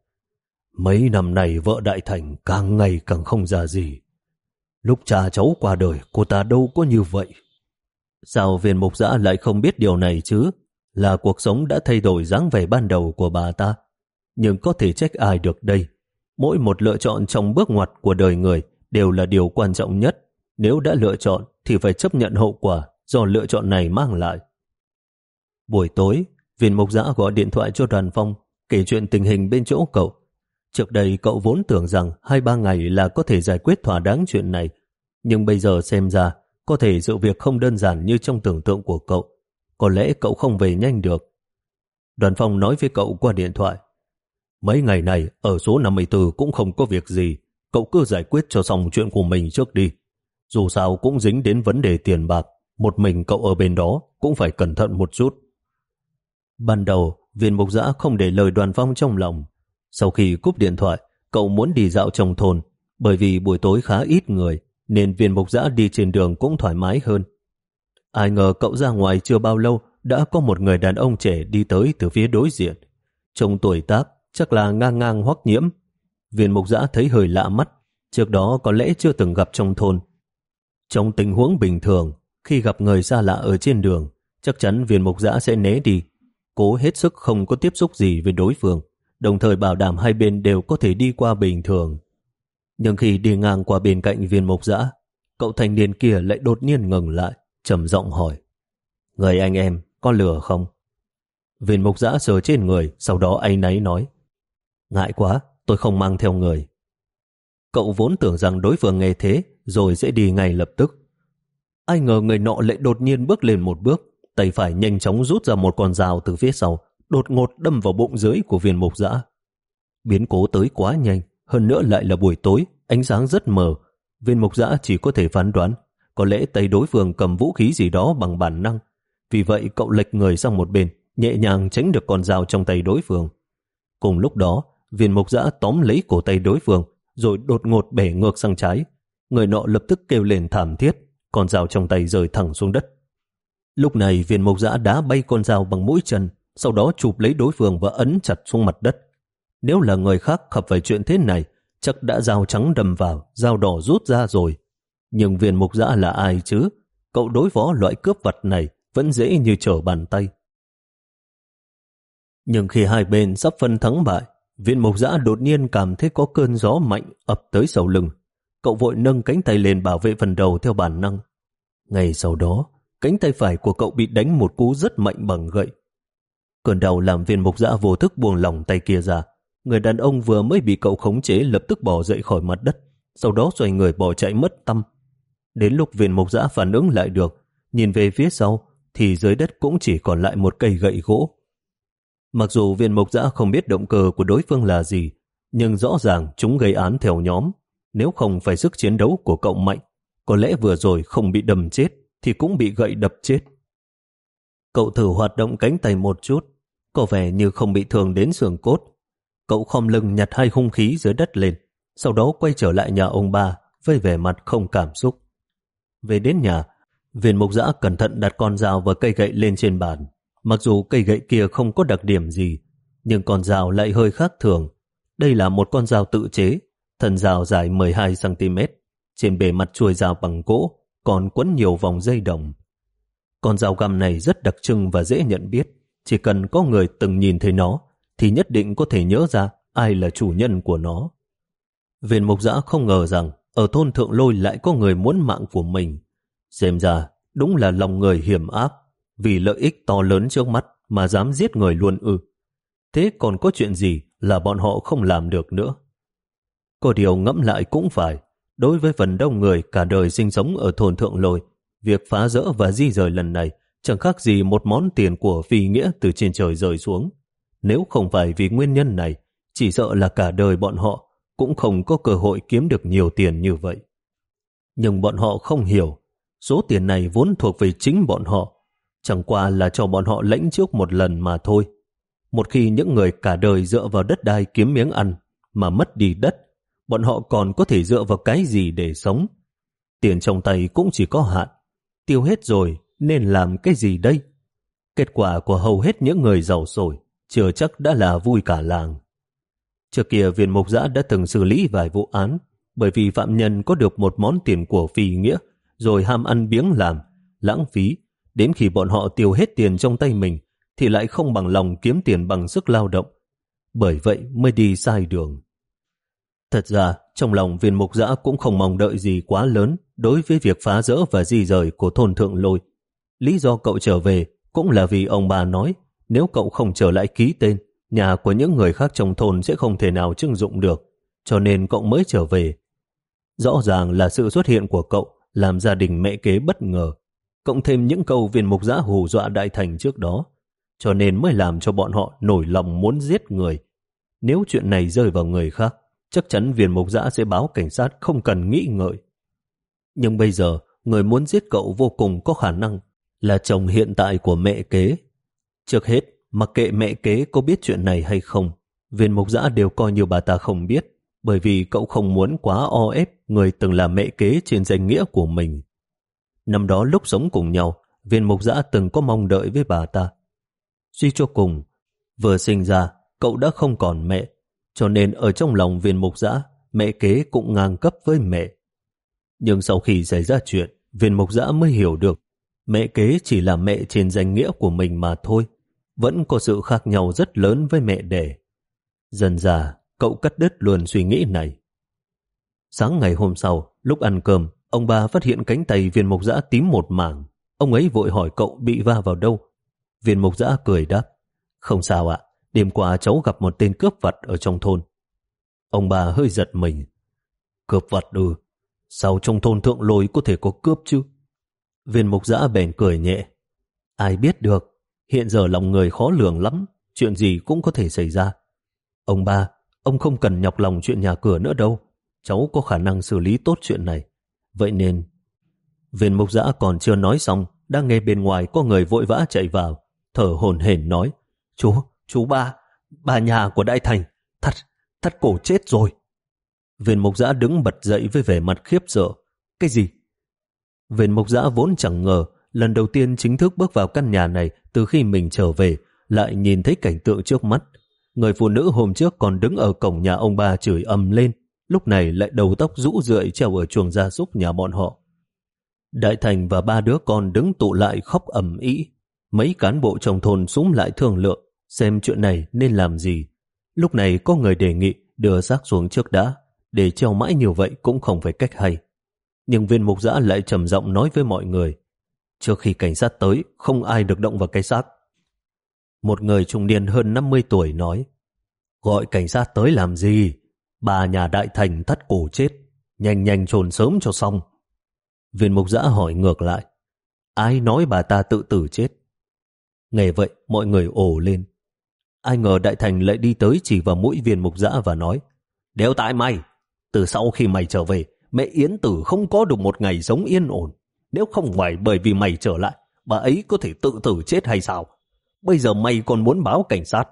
Mấy năm này vợ Đại Thành càng ngày càng không ra gì. Lúc cha cháu qua đời, cô ta đâu có như vậy. Sao viên mục giã lại không biết điều này chứ? Là cuộc sống đã thay đổi dáng vẻ ban đầu của bà ta. Nhưng có thể trách ai được đây? Mỗi một lựa chọn trong bước ngoặt của đời người đều là điều quan trọng nhất. Nếu đã lựa chọn thì phải chấp nhận hậu quả do lựa chọn này mang lại. Buổi tối, viên mục giã gọi điện thoại cho đoàn phong kể chuyện tình hình bên chỗ cậu. Trước đây cậu vốn tưởng rằng hai ba ngày là có thể giải quyết thỏa đáng chuyện này, nhưng bây giờ xem ra có thể sự việc không đơn giản như trong tưởng tượng của cậu. Có lẽ cậu không về nhanh được. Đoàn phong nói với cậu qua điện thoại. Mấy ngày này ở số 54 cũng không có việc gì. Cậu cứ giải quyết cho xong chuyện của mình trước đi. Dù sao cũng dính đến vấn đề tiền bạc. Một mình cậu ở bên đó cũng phải cẩn thận một chút. Ban đầu, viên mục giã không để lời đoàn phong trong lòng. Sau khi cúp điện thoại, cậu muốn đi dạo trong thôn. Bởi vì buổi tối khá ít người, nên viên mục giã đi trên đường cũng thoải mái hơn. Ai ngờ cậu ra ngoài chưa bao lâu đã có một người đàn ông trẻ đi tới từ phía đối diện. Trông tuổi tác chắc là ngang ngang hoắc nhiễm. Viên mục giã thấy hơi lạ mắt, trước đó có lẽ chưa từng gặp trong thôn. Trong tình huống bình thường, khi gặp người xa lạ ở trên đường, chắc chắn viên mục giã sẽ né đi, cố hết sức không có tiếp xúc gì với đối phương, đồng thời bảo đảm hai bên đều có thể đi qua bình thường. Nhưng khi đi ngang qua bên cạnh viên mục giã, cậu thanh niên kia lại đột nhiên ngừng lại, trầm giọng hỏi. Người anh em, có lừa không? Viên mục giã sờ trên người, sau đó anh náy nói. Ngại quá, tôi không mang theo người. Cậu vốn tưởng rằng đối phương nghe thế, rồi sẽ đi ngay lập tức. Ai ngờ người nọ lại đột nhiên bước lên một bước, tay phải nhanh chóng rút ra một con dao từ phía sau, đột ngột đâm vào bụng dưới của viên mục dã. Biến cố tới quá nhanh, hơn nữa lại là buổi tối, ánh sáng rất mờ. Viên mục dã chỉ có thể phán đoán, có lẽ tay đối phương cầm vũ khí gì đó bằng bản năng. Vì vậy cậu lệch người sang một bên, nhẹ nhàng tránh được con dao trong tay đối phương. Cùng lúc đó, viên mục giã tóm lấy cổ tay đối phương, rồi đột ngột bẻ ngược sang trái. Người nọ lập tức kêu lên thảm thiết, con dao trong tay rơi thẳng xuống đất. Lúc này viên mục giã đá bay con dao bằng mũi chân, sau đó chụp lấy đối phương và ấn chặt xuống mặt đất. Nếu là người khác gặp phải chuyện thế này, chắc đã dao trắng đầm vào, dao đỏ rút ra rồi. Nhưng viên mục giã là ai chứ? Cậu đối phó loại cướp vật này vẫn dễ như trở bàn tay. Nhưng khi hai bên sắp phân thắng bại, viên mục giã đột nhiên cảm thấy có cơn gió mạnh ập tới sau lưng. Cậu vội nâng cánh tay lên bảo vệ phần đầu theo bản năng. Ngay sau đó, cánh tay phải của cậu bị đánh một cú rất mạnh bằng gậy. Cơn đau làm viên mục giã vô thức buông lỏng tay kia ra. Người đàn ông vừa mới bị cậu khống chế lập tức bỏ dậy khỏi mặt đất, sau đó xoay người bỏ chạy mất tâm. Đến lúc viên mục giã phản ứng lại được, nhìn về phía sau, thì dưới đất cũng chỉ còn lại một cây gậy gỗ. Mặc dù viên mộc giã không biết động cơ của đối phương là gì, nhưng rõ ràng chúng gây án theo nhóm. Nếu không phải sức chiến đấu của cậu mạnh, có lẽ vừa rồi không bị đầm chết, thì cũng bị gậy đập chết. Cậu thử hoạt động cánh tay một chút, có vẻ như không bị thương đến xương cốt. Cậu khom lưng nhặt hai hung khí dưới đất lên, sau đó quay trở lại nhà ông ba với vẻ mặt không cảm xúc. Về đến nhà, viên mục giã cẩn thận đặt con dao và cây gậy lên trên bàn, Mặc dù cây gậy kia không có đặc điểm gì, nhưng con dao lại hơi khác thường. Đây là một con dao tự chế, thân dao dài 12cm, trên bề mặt chuôi dao bằng gỗ, còn quấn nhiều vòng dây đồng. Con dao găm này rất đặc trưng và dễ nhận biết, chỉ cần có người từng nhìn thấy nó, thì nhất định có thể nhớ ra ai là chủ nhân của nó. Viên mục giã không ngờ rằng ở thôn Thượng Lôi lại có người muốn mạng của mình. Xem ra, đúng là lòng người hiểm ác vì lợi ích to lớn trước mắt mà dám giết người luôn ư. Thế còn có chuyện gì là bọn họ không làm được nữa. Có điều ngẫm lại cũng phải, đối với phần đông người cả đời sinh sống ở thôn thượng lôi, việc phá rỡ và di rời lần này chẳng khác gì một món tiền của phi nghĩa từ trên trời rơi xuống. Nếu không phải vì nguyên nhân này, chỉ sợ là cả đời bọn họ cũng không có cơ hội kiếm được nhiều tiền như vậy. Nhưng bọn họ không hiểu, số tiền này vốn thuộc về chính bọn họ, chẳng qua là cho bọn họ lãnh trước một lần mà thôi. Một khi những người cả đời dựa vào đất đai kiếm miếng ăn mà mất đi đất, bọn họ còn có thể dựa vào cái gì để sống? Tiền trong tay cũng chỉ có hạn, tiêu hết rồi nên làm cái gì đây? Kết quả của hầu hết những người giàu sổi chưa chắc đã là vui cả làng. Trước kia viên mục giã đã từng xử lý vài vụ án bởi vì phạm nhân có được một món tiền của phi nghĩa rồi ham ăn biếng làm, lãng phí. Đến khi bọn họ tiêu hết tiền trong tay mình thì lại không bằng lòng kiếm tiền bằng sức lao động. Bởi vậy mới đi sai đường. Thật ra, trong lòng viên mục giã cũng không mong đợi gì quá lớn đối với việc phá rỡ và di rời của thôn thượng lôi. Lý do cậu trở về cũng là vì ông bà nói nếu cậu không trở lại ký tên, nhà của những người khác trong thôn sẽ không thể nào trưng dụng được, cho nên cậu mới trở về. Rõ ràng là sự xuất hiện của cậu làm gia đình mẹ kế bất ngờ, cộng thêm những câu viên mục giã hù dọa đại thành trước đó, cho nên mới làm cho bọn họ nổi lòng muốn giết người. Nếu chuyện này rơi vào người khác, chắc chắn viên mục giã sẽ báo cảnh sát không cần nghĩ ngợi. Nhưng bây giờ, người muốn giết cậu vô cùng có khả năng là chồng hiện tại của mẹ kế. Trước hết, mặc kệ mẹ kế có biết chuyện này hay không, viên mục giã đều coi như bà ta không biết, bởi vì cậu không muốn quá o ép người từng là mẹ kế trên danh nghĩa của mình. Năm đó lúc sống cùng nhau, viên mục giã từng có mong đợi với bà ta. Suy cho cùng, vừa sinh ra, cậu đã không còn mẹ, cho nên ở trong lòng viên mục giã, mẹ kế cũng ngang cấp với mẹ. Nhưng sau khi xảy ra chuyện, viên mục giã mới hiểu được mẹ kế chỉ là mẹ trên danh nghĩa của mình mà thôi, vẫn có sự khác nhau rất lớn với mẹ đẻ. Dần già, cậu cắt đứt luôn suy nghĩ này. Sáng ngày hôm sau, lúc ăn cơm, ông ba phát hiện cánh tay viên mục giã tím một mảng. Ông ấy vội hỏi cậu bị va vào đâu. Viên mục giã cười đáp, không sao ạ, đêm qua cháu gặp một tên cướp vặt ở trong thôn. Ông bà hơi giật mình. Cướp vặt ư, sao trong thôn thượng lôi có thể có cướp chứ? Viên mục giã bèn cười nhẹ. Ai biết được, hiện giờ lòng người khó lường lắm, chuyện gì cũng có thể xảy ra. Ông ba, ông không cần nhọc lòng chuyện nhà cửa nữa đâu, cháu có khả năng xử lý tốt chuyện này. Vậy nên, viên mục giã còn chưa nói xong, đang nghe bên ngoài có người vội vã chạy vào, thở hồn hển nói, Chú, chú ba, bà nhà của Đại Thành, thật, thật cổ chết rồi. Viên mục giã đứng bật dậy với vẻ mặt khiếp sợ. Cái gì? Viên mục giã vốn chẳng ngờ, lần đầu tiên chính thức bước vào căn nhà này từ khi mình trở về, lại nhìn thấy cảnh tượng trước mắt. Người phụ nữ hôm trước còn đứng ở cổng nhà ông ba chửi ầm lên, lúc này lại đầu tóc rũ rượi treo ở chuồng gia súc nhà bọn họ. Đại Thành và ba đứa con đứng tụ lại khóc ầm ĩ. Mấy cán bộ trong thôn súng lại thương lượng, xem chuyện này nên làm gì. Lúc này có người đề nghị đưa xác xuống trước đã, để treo mãi nhiều vậy cũng không phải cách hay. Nhưng viên mục giã lại trầm giọng nói với mọi người, trước khi cảnh sát tới, không ai được động vào cái xác. Một người trung niên hơn 50 tuổi nói, gọi cảnh sát tới làm gì? Bà nhà đại thành thắt cổ chết, nhanh nhanh trồn sớm cho xong. Viên mục giã hỏi ngược lại, ai nói bà ta tự tử chết? Nghe vậy, mọi người ồ lên. Ai ngờ đại thành lại đi tới chỉ vào mũi viên mục giã và nói, đéo tại mày, từ sau khi mày trở về, mẹ Yến Tử không có được một ngày sống yên ổn. Nếu không phải bởi vì mày trở lại, bà ấy có thể tự tử chết hay sao? Bây giờ mày còn muốn báo cảnh sát.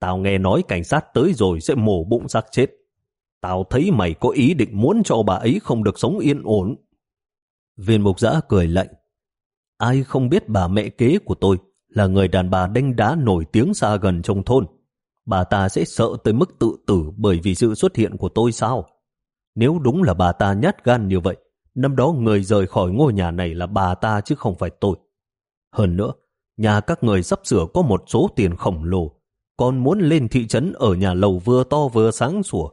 Tao nghe nói cảnh sát tới rồi sẽ mổ bụng xác chết. Tao thấy mày có ý định muốn cho bà ấy không được sống yên ổn. Viên mục giã cười lạnh. Ai không biết bà mẹ kế của tôi là người đàn bà đanh đá nổi tiếng xa gần trong thôn. Bà ta sẽ sợ tới mức tự tử bởi vì sự xuất hiện của tôi sao? Nếu đúng là bà ta nhát gan như vậy, năm đó người rời khỏi ngôi nhà này là bà ta chứ không phải tôi. Hơn nữa, nhà các người sắp sửa có một số tiền khổng lồ, còn muốn lên thị trấn ở nhà lầu vừa to vừa sáng sủa.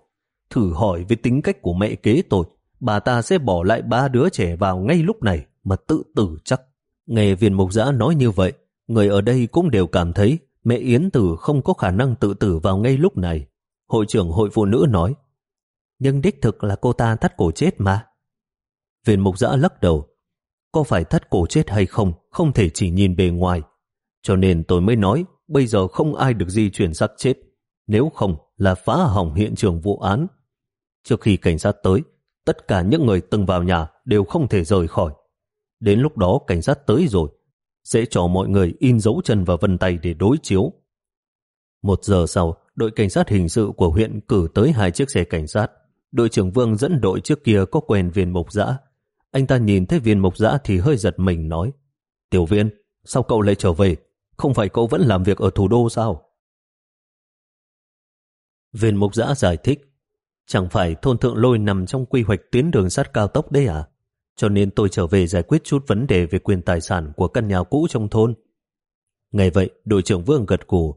Thử hỏi với tính cách của mẹ kế tôi, bà ta sẽ bỏ lại ba đứa trẻ vào ngay lúc này mà tự tử chắc. Nghe viên mục giã nói như vậy, người ở đây cũng đều cảm thấy mẹ Yến Tử không có khả năng tự tử vào ngay lúc này. Hội trưởng hội phụ nữ nói, nhưng đích thực là cô ta thắt cổ chết mà. Viên mục giã lắc đầu, có phải thắt cổ chết hay không, không thể chỉ nhìn bề ngoài. Cho nên tôi mới nói, bây giờ không ai được di chuyển xác chết, nếu không là phá hỏng hiện trường vụ án. Trước khi cảnh sát tới, tất cả những người từng vào nhà đều không thể rời khỏi. Đến lúc đó cảnh sát tới rồi, sẽ cho mọi người in dấu chân và vân tay để đối chiếu. Một giờ sau, đội cảnh sát hình sự của huyện cử tới hai chiếc xe cảnh sát. Đội trưởng Vương dẫn đội trước kia có quen viên mục giã. Anh ta nhìn thấy viên mục giã thì hơi giật mình nói Tiểu viên, sao cậu lại trở về? Không phải cậu vẫn làm việc ở thủ đô sao? Viên mục giã giải thích Chẳng phải thôn thượng lôi nằm trong quy hoạch tuyến đường sắt cao tốc đấy à? Cho nên tôi trở về giải quyết chút vấn đề về quyền tài sản của căn nhà cũ trong thôn. Ngày vậy, đội trưởng Vương gật cù.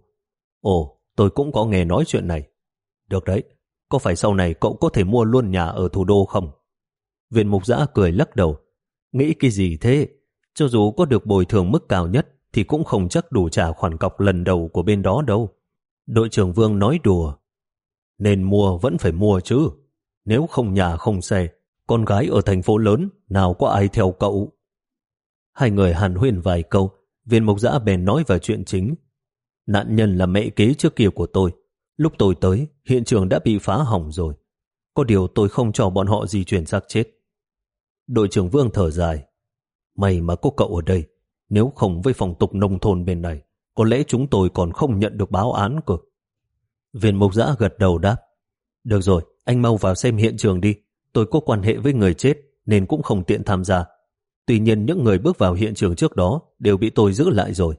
Ồ, tôi cũng có nghe nói chuyện này. Được đấy, có phải sau này cậu có thể mua luôn nhà ở thủ đô không? Viên mục giã cười lắc đầu. Nghĩ cái gì thế? Cho dù có được bồi thường mức cao nhất thì cũng không chắc đủ trả khoản cọc lần đầu của bên đó đâu. Đội trưởng Vương nói đùa. Nên mua vẫn phải mua chứ. Nếu không nhà không xe, con gái ở thành phố lớn nào có ai theo cậu. Hai người hàn huyên vài câu, viên mục giã bèn nói vào chuyện chính. Nạn nhân là mẹ kế trước kia của tôi. Lúc tôi tới, hiện trường đã bị phá hỏng rồi. Có điều tôi không cho bọn họ di chuyển xác chết. Đội trưởng Vương thở dài. May mà có cậu ở đây. Nếu không với phòng tục nông thôn bên này, có lẽ chúng tôi còn không nhận được báo án cơ. Viên mục giã gật đầu đáp. Được rồi, anh mau vào xem hiện trường đi. Tôi có quan hệ với người chết nên cũng không tiện tham gia. Tuy nhiên những người bước vào hiện trường trước đó đều bị tôi giữ lại rồi.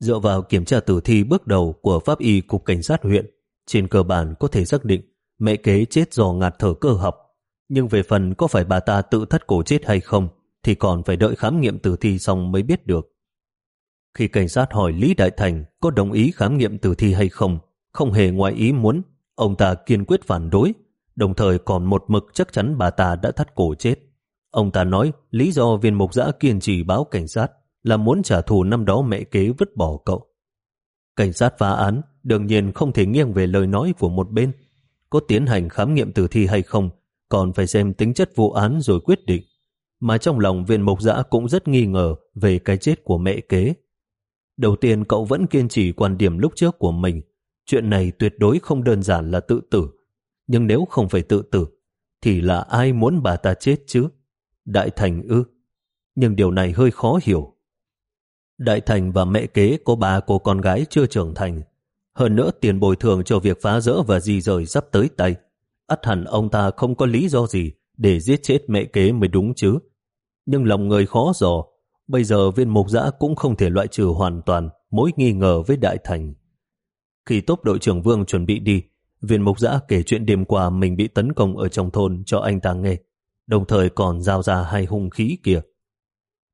Dựa vào kiểm tra tử thi bước đầu của pháp y cục cảnh sát huyện, trên cơ bản có thể xác định mẹ kế chết do ngạt thở cơ học. Nhưng về phần có phải bà ta tự thắt cổ chết hay không thì còn phải đợi khám nghiệm tử thi xong mới biết được. Khi cảnh sát hỏi Lý Đại Thành có đồng ý khám nghiệm tử thi hay không, không hề ngoại ý muốn, ông ta kiên quyết phản đối, đồng thời còn một mực chắc chắn bà ta đã thắt cổ chết. Ông ta nói lý do viên mục giã kiên trì báo cảnh sát là muốn trả thù năm đó mẹ kế vứt bỏ cậu. Cảnh sát phá án đương nhiên không thể nghiêng về lời nói của một bên. Có tiến hành khám nghiệm tử thi hay không, còn phải xem tính chất vụ án rồi quyết định. Mà trong lòng viên mộc dã cũng rất nghi ngờ về cái chết của mẹ kế. Đầu tiên cậu vẫn kiên trì quan điểm lúc trước của mình. Chuyện này tuyệt đối không đơn giản là tự tử. Nhưng nếu không phải tự tử, thì là ai muốn bà ta chết chứ? Đại Thành ư? Nhưng điều này hơi khó hiểu. Đại Thành và mẹ kế có ba cô con gái chưa trưởng thành. Hơn nữa tiền bồi thường cho việc phá rỡ và di rời sắp tới tay ắt hẳn ông ta không có lý do gì để giết chết mẹ kế mới đúng chứ. Nhưng lòng người khó dò, bây giờ viên mục giã cũng không thể loại trừ hoàn toàn mối nghi ngờ với Đại Thành. Khi tốp đội trưởng Vương chuẩn bị đi, viên mục giã kể chuyện đêm qua mình bị tấn công ở trong thôn cho anh ta nghe, đồng thời còn giao ra hai hung khí kia.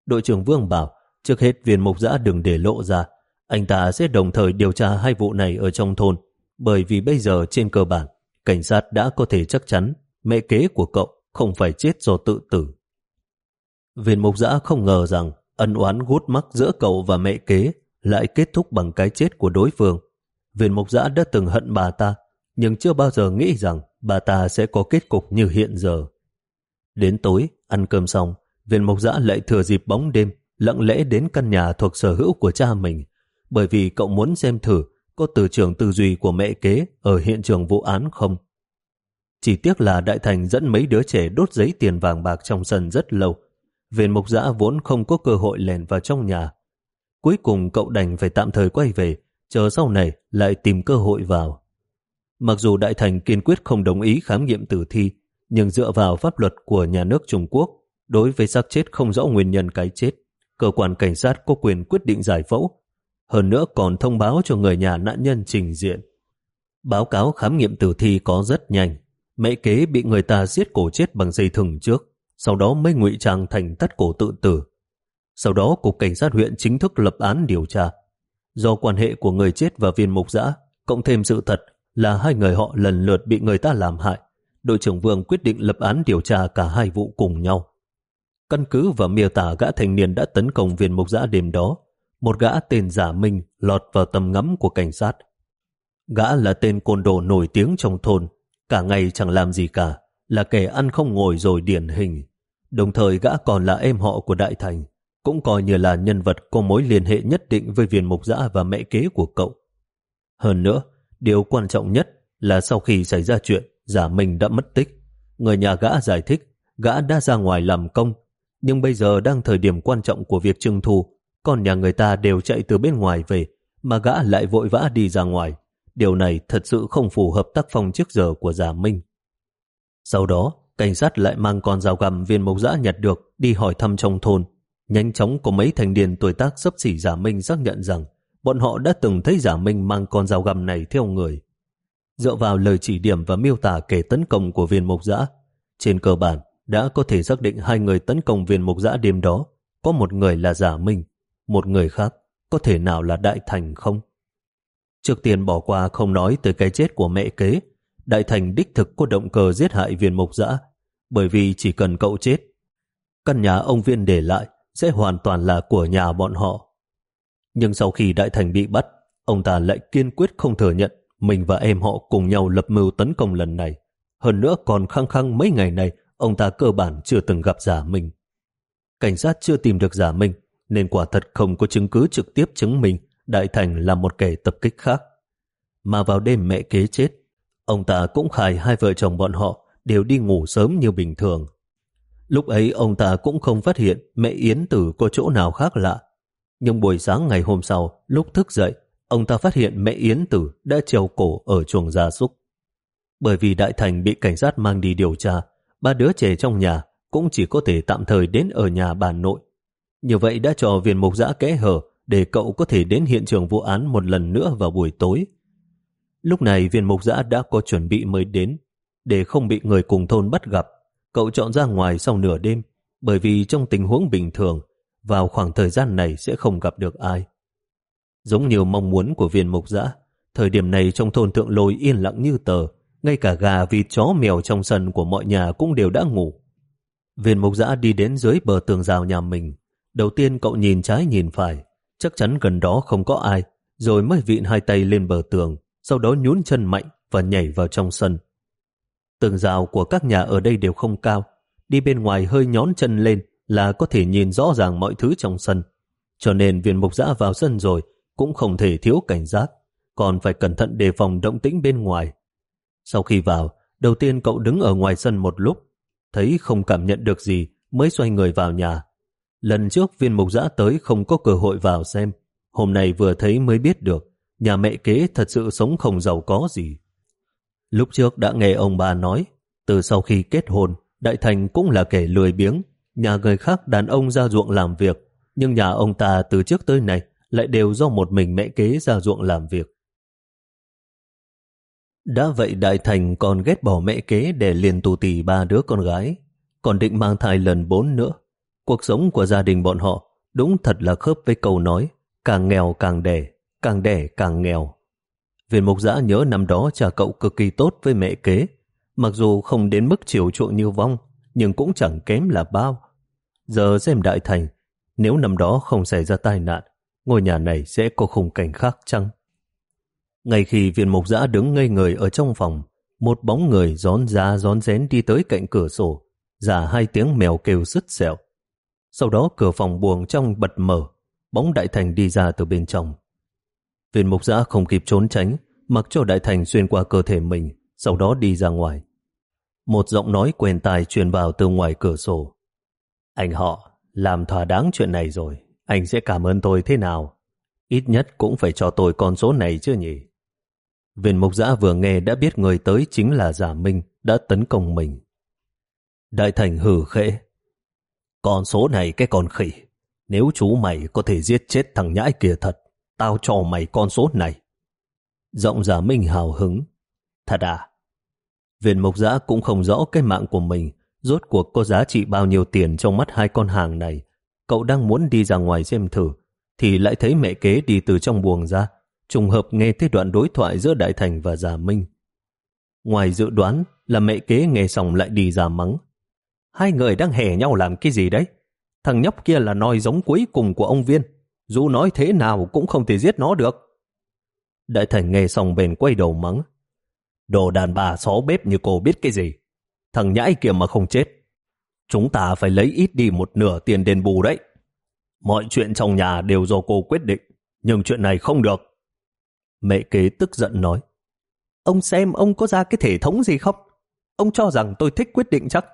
Đội trưởng Vương bảo Trước hết viên mục giã đừng để lộ ra, anh ta sẽ đồng thời điều tra hai vụ này ở trong thôn, bởi vì bây giờ trên cơ bản, cảnh sát đã có thể chắc chắn mẹ kế của cậu không phải chết do tự tử. Viên mục giã không ngờ rằng ân oán gút mắc giữa cậu và mẹ kế lại kết thúc bằng cái chết của đối phương. Viên mục giã đã từng hận bà ta, nhưng chưa bao giờ nghĩ rằng bà ta sẽ có kết cục như hiện giờ. Đến tối, ăn cơm xong, viên mục giã lại thừa dịp bóng đêm lặng lẽ đến căn nhà thuộc sở hữu của cha mình, bởi vì cậu muốn xem thử có từ trường tư duy của mẹ kế ở hiện trường vụ án không. Chỉ tiếc là Đại Thành dẫn mấy đứa trẻ đốt giấy tiền vàng bạc trong sân rất lâu. Viên mục giã vốn không có cơ hội lèn vào trong nhà. Cuối cùng cậu đành phải tạm thời quay về, chờ sau này lại tìm cơ hội vào. Mặc dù Đại Thành kiên quyết không đồng ý khám nghiệm tử thi, nhưng dựa vào pháp luật của nhà nước Trung Quốc, đối với xác chết không rõ nguyên nhân cái chết, cơ quan cảnh sát có quyền quyết định giải phẫu, hơn nữa còn thông báo cho người nhà nạn nhân trình diện. Báo cáo khám nghiệm tử thi có rất nhanh, mẹ kế bị người ta giết cổ chết bằng dây thừng trước, sau đó mới ngụy trang thành tắt cổ tự tử. Sau đó Cục Cảnh sát huyện chính thức lập án điều tra. Do quan hệ của người chết và viên mục giã, cộng thêm sự thật là hai người họ lần lượt bị người ta làm hại, đội trưởng Vương quyết định lập án điều tra cả hai vụ cùng nhau. Căn cứ và miêu tả gã thanh niên đã tấn công viên mục giã đêm đó, một gã tên giả Minh lọt vào tầm ngắm của cảnh sát. Gã là tên côn đồ nổi tiếng trong thôn, cả ngày chẳng làm gì cả, là kẻ ăn không ngồi rồi điển hình. Đồng thời gã còn là em họ của Đại Thành, cũng coi như là nhân vật có mối liên hệ nhất định với viên mục giã và mẹ kế của cậu. Hơn nữa, điều quan trọng nhất là sau khi xảy ra chuyện, giả mình đã mất tích. Người nhà gã giải thích, gã đã ra ngoài làm công, nhưng bây giờ đang thời điểm quan trọng của việc trưng thu, còn nhà người ta đều chạy từ bên ngoài về, mà gã lại vội vã đi ra ngoài. Điều này thật sự không phù hợp tác phong trước giờ của Giả Minh. Sau đó, cảnh sát lại mang con dao găm viên mộc giã nhặt được đi hỏi thăm trong thôn. Nhanh chóng có mấy thành niên tuổi tác sấp xỉ Giả Minh xác nhận rằng bọn họ đã từng thấy Giả Minh mang con dao găm này theo người. Dựa vào lời chỉ điểm và miêu tả kể tấn công của viên mộc giã, trên cơ bản đã có thể xác định hai người tấn công viên mộc giã đêm đó. Có một người là Giả Minh, một người khác có thể nào là Đại Thành không? Trước tiên bỏ qua không nói tới cái chết của mẹ kế, Đại Thành đích thực có động cơ giết hại viên mộc dã, bởi vì chỉ cần cậu chết, căn nhà ông viên để lại sẽ hoàn toàn là của nhà bọn họ. Nhưng sau khi Đại Thành bị bắt, ông ta lại kiên quyết không thừa nhận mình và em họ cùng nhau lập mưu tấn công lần này. Hơn nữa còn khăng khăng mấy ngày này ông ta cơ bản chưa từng gặp giả minh. Cảnh sát chưa tìm được giả minh, nên quả thật không có chứng cứ trực tiếp chứng minh Đại Thành là một kẻ tập kích khác. Mà vào đêm mẹ kế chết, ông ta cũng khai hai vợ chồng bọn họ đều đi ngủ sớm như bình thường. Lúc ấy ông ta cũng không phát hiện mẹ Yến Tử có chỗ nào khác lạ. Nhưng buổi sáng ngày hôm sau, lúc thức dậy, ông ta phát hiện mẹ Yến Tử đã treo cổ ở chuồng gia súc. Bởi vì Đại Thành bị cảnh sát mang đi điều tra, ba đứa trẻ trong nhà cũng chỉ có thể tạm thời đến ở nhà bà nội. Như vậy đã cho viên mục giã kẽ hở để cậu có thể đến hiện trường vụ án một lần nữa vào buổi tối. Lúc này viên mục giã đã có chuẩn bị mới đến, để không bị người cùng thôn bắt gặp. Cậu chọn ra ngoài sau nửa đêm, bởi vì trong tình huống bình thường, vào khoảng thời gian này sẽ không gặp được ai. Giống như mong muốn của viên mục giã, thời điểm này trong thôn thượng lôi yên lặng như tờ, ngay cả gà vịt chó mèo trong sân của mọi nhà cũng đều đã ngủ. Viên mục giã đi đến dưới bờ tường rào nhà mình. Đầu tiên cậu nhìn trái nhìn phải, chắc chắn gần đó không có ai, rồi mới vịn hai tay lên bờ tường, sau đó nhún chân mạnh và nhảy vào trong sân. Tường rào của các nhà ở đây đều không cao, đi bên ngoài hơi nhón chân lên là có thể nhìn rõ ràng mọi thứ trong sân. Cho nên viên mục giã vào sân rồi cũng không thể thiếu cảnh giác, còn phải cẩn thận đề phòng động tĩnh bên ngoài. Sau khi vào, đầu tiên cậu đứng ở ngoài sân một lúc, thấy không cảm nhận được gì mới xoay người vào nhà. Lần trước viên mục giã tới không có cơ hội vào xem, hôm nay vừa thấy mới biết được nhà mẹ kế thật sự sống không giàu có gì. Lúc trước đã nghe ông bà nói, từ sau khi kết hôn, Đại Thành cũng là kẻ lười biếng, nhà người khác đàn ông ra ruộng làm việc, nhưng nhà ông ta từ trước tới nay lại đều do một mình mẹ kế ra ruộng làm việc. Đã vậy Đại Thành còn ghét bỏ mẹ kế để liền tù tì ba đứa con gái, còn định mang thai lần bốn nữa. Cuộc sống của gia đình bọn họ đúng thật là khớp với câu nói càng nghèo càng đẻ, càng đẻ càng nghèo. Viên mục giã nhớ năm đó cha cậu cực kỳ tốt với mẹ kế, mặc dù không đến mức chiều chuộng như vong, nhưng cũng chẳng kém là bao. Giờ xem đại thành, nếu năm đó không xảy ra tai nạn, ngôi nhà này sẽ có khung cảnh khác chăng? Ngay khi viên mục giã đứng ngây người ở trong phòng, một bóng người gión ra gión rén đi tới cạnh cửa sổ, giả hai tiếng mèo kêu sứt sẹo. Sau đó cửa phòng buồng trong bật mở, bóng đại thành đi ra từ bên trong. Viên mục giã không kịp trốn tránh, mặc cho đại thành xuyên qua cơ thể mình, sau đó đi ra ngoài. Một giọng nói quen tai truyền vào từ ngoài cửa sổ. Anh họ, làm thỏa đáng chuyện này rồi, anh sẽ cảm ơn tôi thế nào? Ít nhất cũng phải cho tôi con số này chứ nhỉ? Viên mục giã vừa nghe đã biết người tới chính là giả minh đã tấn công mình. Đại thành hử khẽ. Con số này cái con khỉ. Nếu chú mày có thể giết chết thằng nhãi kia thật, tao cho mày con số này. Giọng giả minh hào hứng. Thật à? Viện mộc giã cũng không rõ cái mạng của mình rốt cuộc có giá trị bao nhiêu tiền trong mắt hai con hàng này. Cậu đang muốn đi ra ngoài xem thử, thì lại thấy mẹ kế đi từ trong buồng ra, trùng hợp nghe thấy đoạn đối thoại giữa Đại Thành và Già Minh. Ngoài dự đoán là mẹ kế nghe xong lại đi ra mắng. Hai người đang hẻ nhau làm cái gì đấy? Thằng nhóc kia là nòi giống cuối cùng của ông Viên. Dù nói thế nào cũng không thể giết nó được. Đại thành nghe xong bền quay đầu mắng. Đồ đàn bà xó bếp như cô biết cái gì. Thằng nhãi kia mà không chết. Chúng ta phải lấy ít đi một nửa tiền đền bù đấy. Mọi chuyện trong nhà đều do cô quyết định, nhưng chuyện này không được. Mẹ kế tức giận nói. Ông xem ông có ra cái thể thống gì không? Ông cho rằng tôi thích quyết định chắc.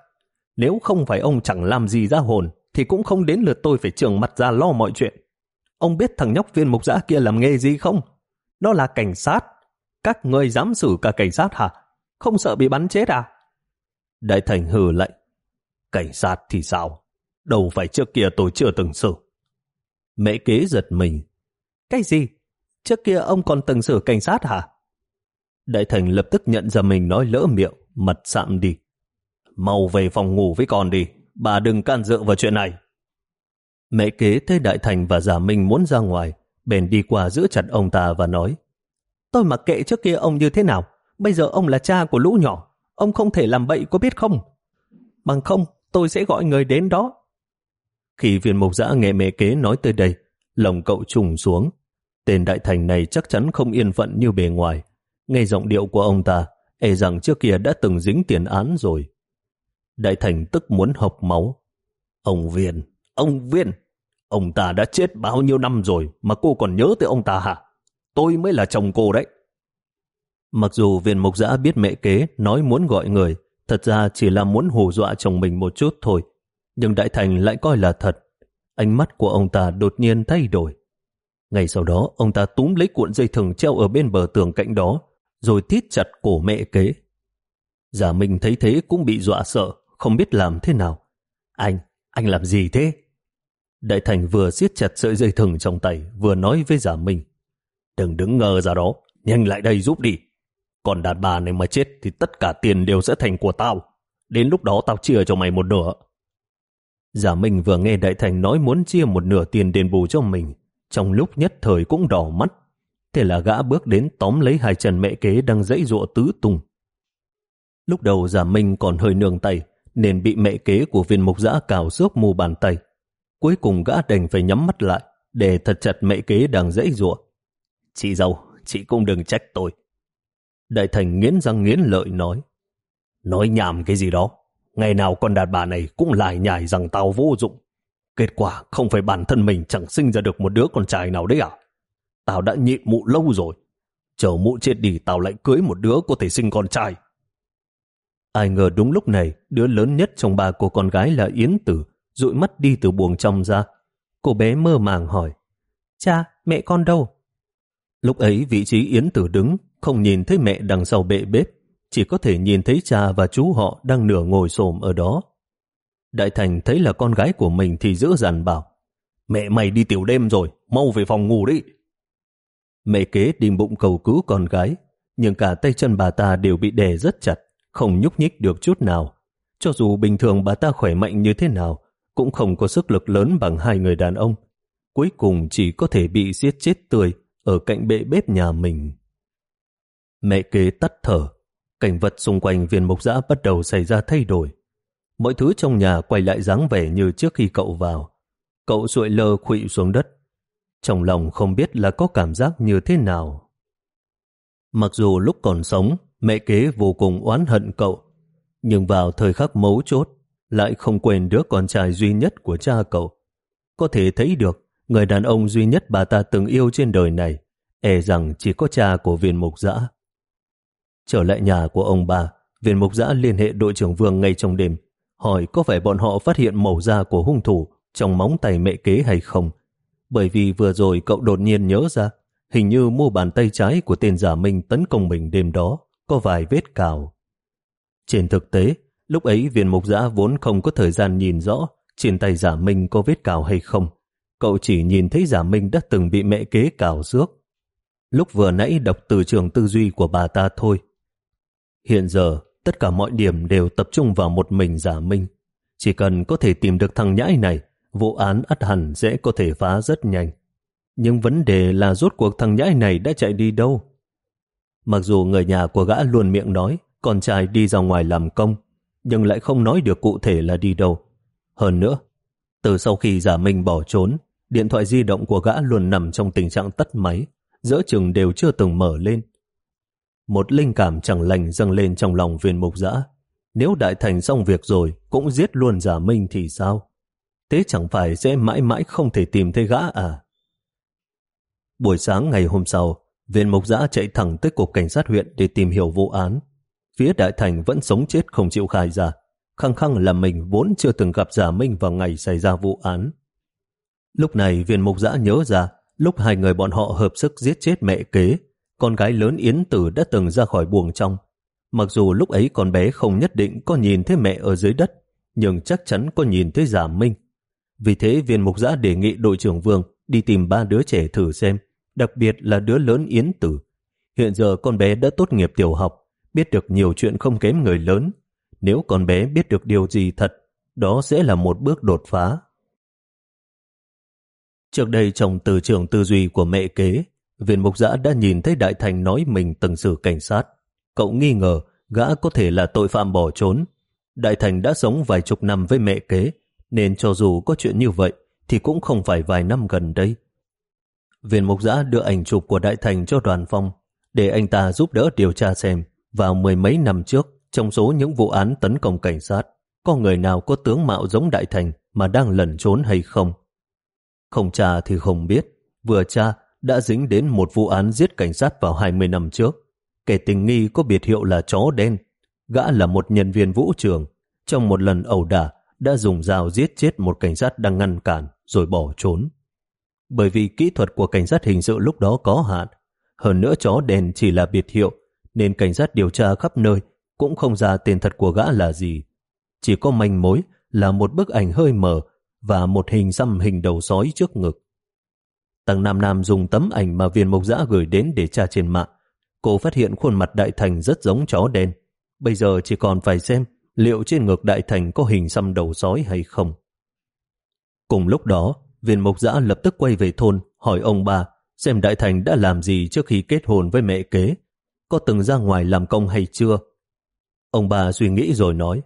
Nếu không phải ông chẳng làm gì ra hồn, thì cũng không đến lượt tôi phải trường mặt ra lo mọi chuyện. Ông biết thằng nhóc viên mục giã kia làm nghề gì không? Nó là cảnh sát. Các người dám xử cả cảnh sát hả? Không sợ bị bắn chết à? Đại thành hừ lạnh. Cảnh sát thì sao? Đâu phải trước kia tôi chưa từng xử. Mẹ kế giật mình. Cái gì? Trước kia ông còn từng xử cảnh sát hả? Đại thành lập tức nhận ra mình nói lỡ miệng, mặt sạm đi. Mau về phòng ngủ với con đi, bà đừng can dự vào chuyện này. Mẹ kế thấy Đại Thành và Giả Minh muốn ra ngoài, bèn đi qua giữ chặt ông ta và nói Tôi mặc kệ trước kia ông như thế nào, bây giờ ông là cha của lũ nhỏ, ông không thể làm bậy có biết không? Bằng không, tôi sẽ gọi người đến đó. Khi viên mục giã nghe mẹ kế nói tới đây, lòng cậu trùng xuống. Tên Đại Thành này chắc chắn không yên phận như bề ngoài. Nghe giọng điệu của ông ta, e rằng trước kia đã từng dính tiền án rồi. Đại Thành tức muốn hộc máu. Ông Viên, ông Viên, ông ta đã chết bao nhiêu năm rồi mà cô còn nhớ tới ông ta hả? Tôi mới là chồng cô đấy. Mặc dù viên mục giã biết mẹ kế nói muốn gọi người, thật ra chỉ là muốn hù dọa chồng mình một chút thôi. Nhưng Đại Thành lại coi là thật. Ánh mắt của ông ta đột nhiên thay đổi. Ngày sau đó, ông ta túm lấy cuộn dây thừng treo ở bên bờ tường cạnh đó, rồi thít chặt cổ mẹ kế. Giả Minh thấy thế cũng bị dọa sợ, không biết làm thế nào. Anh, anh làm gì thế? Đại Thành vừa siết chặt sợi dây thừng trong tay, vừa nói với Giả Minh. Đừng đứng ngờ ra đó, nhanh lại đây giúp đi. Còn đàn bà này mà chết thì tất cả tiền đều sẽ thành của tao. Đến lúc đó tao chia cho mày một nửa. Giả Minh vừa nghe Đại Thành nói muốn chia một nửa tiền đền bù cho mình, trong lúc nhất thời cũng đỏ mắt. Thế là gã bước đến tóm lấy hai chân mẹ kế đang dãy ruộng tứ tung. Lúc đầu Giả Minh còn hơi nương tay, nên bị mẹ kế của viên mục giã cào xước mù bàn tay. Cuối cùng gã đành phải nhắm mắt lại, để thật chặt mẹ kế đang dãy ruộng. Chị dâu, chị cũng đừng trách tôi. Đại thành nghiến răng nghiến lợi nói. Nói nhảm cái gì đó. Ngày nào con đàn bà này cũng lại nhải rằng tao vô dụng. Kết quả không phải bản thân mình chẳng sinh ra được một đứa con trai nào đấy à? Tao đã nhịn mụ lâu rồi. Chờ mụ chết đi tao lại cưới một đứa có thể sinh con trai. Ai ngờ đúng lúc này, đứa lớn nhất trong ba cô con gái là Yến Tử, dụi mắt đi từ buồng trong ra. Cô bé mơ màng hỏi, Cha, mẹ con đâu? Lúc ấy vị trí Yến Tử đứng, không nhìn thấy mẹ đằng sau bệ bếp, chỉ có thể nhìn thấy cha và chú họ đang nửa ngồi xổm ở đó. Đại Thành thấy là con gái của mình thì giữ dằn bảo, mẹ mày đi tiểu đêm rồi, mau về phòng ngủ đi. Mẹ kế đinh bụng cầu cứu con gái, nhưng cả tay chân bà ta đều bị đè rất chặt, không nhúc nhích được chút nào. Cho dù bình thường bà ta khỏe mạnh như thế nào, cũng không có sức lực lớn bằng hai người đàn ông. Cuối cùng chỉ có thể bị giết chết tươi ở cạnh bệ bếp nhà mình. Mẹ kế tắt thở, cảnh vật xung quanh viên mộc giã bắt đầu xảy ra thay đổi. Mọi thứ trong nhà quay lại dáng vẻ như trước khi cậu vào. Cậu sụi lơ khụy xuống đất. Trong lòng không biết là có cảm giác như thế nào. Mặc dù lúc còn sống, mẹ kế vô cùng oán hận cậu, nhưng vào thời khắc mấu chốt, lại không quên đứa con trai duy nhất của cha cậu. Có thể thấy được, người đàn ông duy nhất bà ta từng yêu trên đời này, e rằng chỉ có cha của viên mục dã. Trở lại nhà của ông bà, viên mục dã liên hệ đội trưởng vương ngay trong đêm, hỏi có phải bọn họ phát hiện màu da của hung thủ trong móng tay mẹ kế hay không. Bởi vì vừa rồi cậu đột nhiên nhớ ra, hình như mua bàn tay trái của tên giả minh tấn công mình đêm đó có vài vết cào. Trên thực tế, lúc ấy viên mục giã vốn không có thời gian nhìn rõ trên tay giả minh có vết cào hay không. Cậu chỉ nhìn thấy giả minh đã từng bị mẹ kế cào rước. Lúc vừa nãy đọc từ trường tư duy của bà ta thôi. Hiện giờ, tất cả mọi điểm đều tập trung vào một mình giả minh. Chỉ cần có thể tìm được thằng nhãi này, vụ án ắt hẳn sẽ có thể phá rất nhanh. Nhưng vấn đề là rốt cuộc thằng nhãi này đã chạy đi đâu? Mặc dù người nhà của gã luôn miệng nói con trai đi ra ngoài làm công, nhưng lại không nói được cụ thể là đi đâu. Hơn nữa, từ sau khi giả minh bỏ trốn, điện thoại di động của gã luôn nằm trong tình trạng tắt máy, giữa chừng đều chưa từng mở lên. Một linh cảm chẳng lành dâng lên trong lòng viên mục giã. Nếu đại thành xong việc rồi, cũng giết luôn giả minh thì sao? Thế chẳng phải sẽ mãi mãi không thể tìm thấy gã à? Buổi sáng ngày hôm sau, viên mục giã chạy thẳng tới cục cảnh sát huyện để tìm hiểu vụ án. Phía đại thành vẫn sống chết không chịu khai ra. Khăng khăng là mình vốn chưa từng gặp giả minh vào ngày xảy ra vụ án. Lúc này viên mục giã nhớ ra lúc hai người bọn họ hợp sức giết chết mẹ kế, con gái lớn Yến Tử đã từng ra khỏi buồng trong. Mặc dù lúc ấy con bé không nhất định có nhìn thấy mẹ ở dưới đất, nhưng chắc chắn có nhìn thấy giả minh. Vì thế viên mục giã đề nghị đội trưởng Vương đi tìm ba đứa trẻ thử xem, đặc biệt là đứa lớn Yến Tử. Hiện giờ con bé đã tốt nghiệp tiểu học, biết được nhiều chuyện không kém người lớn. Nếu con bé biết được điều gì thật, đó sẽ là một bước đột phá. Trước đây trong từ trường tư duy của mẹ kế, viên mục giã đã nhìn thấy Đại Thành nói mình từng xử cảnh sát. Cậu nghi ngờ gã có thể là tội phạm bỏ trốn. Đại Thành đã sống vài chục năm với mẹ kế, nên cho dù có chuyện như vậy thì cũng không phải vài năm gần đây. Viên mục giã đưa ảnh chụp của Đại Thành cho đoàn phong để anh ta giúp đỡ điều tra xem vào mười mấy năm trước trong số những vụ án tấn công cảnh sát có người nào có tướng mạo giống Đại Thành mà đang lẩn trốn hay không. Không tra thì không biết, vừa tra đã dính đến một vụ án giết cảnh sát vào 20 năm trước. Kẻ tình nghi có biệt hiệu là chó đen. Gã là một nhân viên vũ trường. Trong một lần ẩu đả, đã dùng dao giết chết một cảnh sát đang ngăn cản rồi bỏ trốn. Bởi vì kỹ thuật của cảnh sát hình sự lúc đó có hạn, hơn nữa chó đen chỉ là biệt hiệu, nên cảnh sát điều tra khắp nơi cũng không ra tên thật của gã là gì. Chỉ có manh mối là một bức ảnh hơi mờ và một hình xăm hình đầu sói trước ngực. Tăng Nam Nam dùng tấm ảnh mà viên mộc giã gửi đến để tra trên mạng. Cô phát hiện khuôn mặt Đại Thành rất giống chó đen. Bây giờ chỉ còn phải xem liệu trên ngực Đại Thành có hình xăm đầu sói hay không. Cùng lúc đó, viên mộc giã lập tức quay về thôn hỏi ông bà xem Đại Thành đã làm gì trước khi kết hôn với mẹ kế. Có từng ra ngoài làm công hay chưa? Ông bà suy nghĩ rồi nói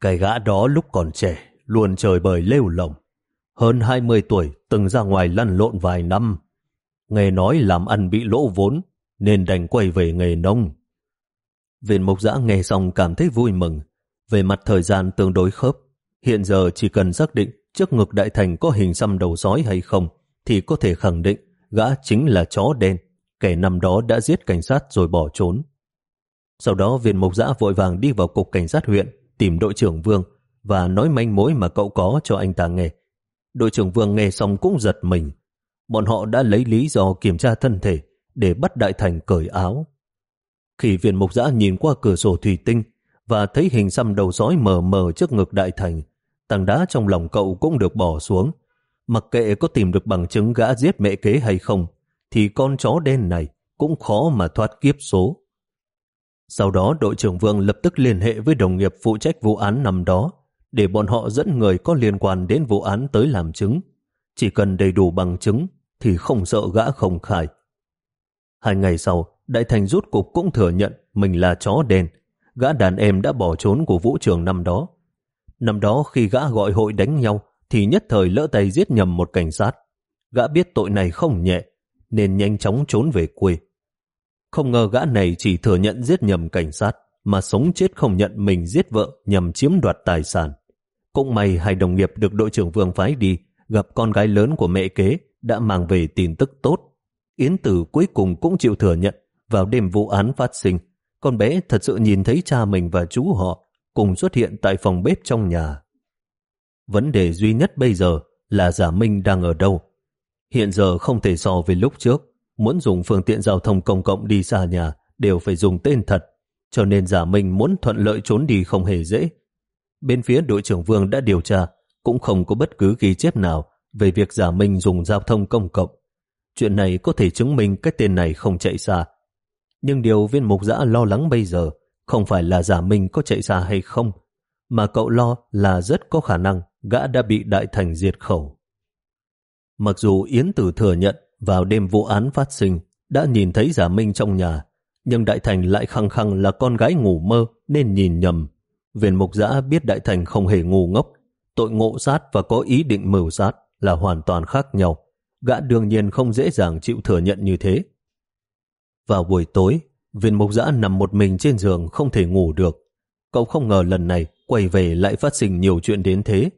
Cái gã đó lúc còn trẻ luôn trời bời lêu lồng. Hơn 20 tuổi từng ra ngoài lăn lộn vài năm. nghe nói làm ăn bị lỗ vốn nên đành quay về nghề nông. Viên Mộc giã nghe xong cảm thấy vui mừng. Về mặt thời gian tương đối khớp, hiện giờ chỉ cần xác định trước ngực đại thành có hình xăm đầu sói hay không thì có thể khẳng định gã chính là chó đen, kẻ năm đó đã giết cảnh sát rồi bỏ trốn. Sau đó viên mục giã vội vàng đi vào cục cảnh sát huyện tìm đội trưởng Vương và nói manh mối mà cậu có cho anh ta nghe. Đội trưởng Vương nghe xong cũng giật mình. Bọn họ đã lấy lý do kiểm tra thân thể để bắt Đại Thành cởi áo. Khi viên mục giã nhìn qua cửa sổ thủy tinh và thấy hình xăm đầu sói mờ mờ trước ngực Đại Thành, tảng đá trong lòng cậu cũng được bỏ xuống. Mặc kệ có tìm được bằng chứng gã giết mẹ kế hay không, thì con chó đen này cũng khó mà thoát kiếp số. Sau đó đội trưởng Vương lập tức liên hệ với đồng nghiệp phụ trách vụ án nằm đó để bọn họ dẫn người có liên quan đến vụ án tới làm chứng. Chỉ cần đầy đủ bằng chứng thì không sợ gã không khai. Hai ngày sau, Đại Thành rút cục cũng thừa nhận mình là chó đen. Gã đàn em đã bỏ trốn của vũ trường năm đó. Năm đó khi gã gọi hội đánh nhau thì nhất thời lỡ tay giết nhầm một cảnh sát. Gã biết tội này không nhẹ nên nhanh chóng trốn về quê. Không ngờ gã này chỉ thừa nhận giết nhầm cảnh sát mà sống chết không nhận mình giết vợ nhằm chiếm đoạt tài sản. Cũng may hai đồng nghiệp được đội trưởng Vương phái đi, gặp con gái lớn của mẹ kế, đã mang về tin tức tốt. Yến Tử cuối cùng cũng chịu thừa nhận, vào đêm vụ án phát sinh, con bé thật sự nhìn thấy cha mình và chú họ cùng xuất hiện tại phòng bếp trong nhà. Vấn đề duy nhất bây giờ là Giả Minh đang ở đâu. Hiện giờ không thể so với lúc trước, muốn dùng phương tiện giao thông công cộng đi xa nhà đều phải dùng tên thật, cho nên Giả Minh muốn thuận lợi trốn đi không hề dễ. Bên phía đội trưởng Vương đã điều tra, cũng không có bất cứ ghi chép nào về việc Giả Minh dùng giao thông công cộng. Chuyện này có thể chứng minh cái tên này không chạy xa. Nhưng điều viên mục giã lo lắng bây giờ không phải là Giả Minh có chạy xa hay không, mà cậu lo là rất có khả năng gã đã bị đại thành diệt khẩu. Mặc dù Yến Tử thừa nhận vào đêm vụ án phát sinh đã nhìn thấy Giả Minh trong nhà, nhưng Đại Thành lại khăng khăng là con gái ngủ mơ nên nhìn nhầm. Viên mục giã biết Đại Thành không hề ngu ngốc, tội ngộ sát và có ý định mưu sát là hoàn toàn khác nhau. gã đương nhiên không dễ dàng chịu thừa nhận như thế. Vào buổi tối, viên mục giã nằm một mình trên giường không thể ngủ được. Cậu không ngờ lần này quay về lại phát sinh nhiều chuyện đến thế.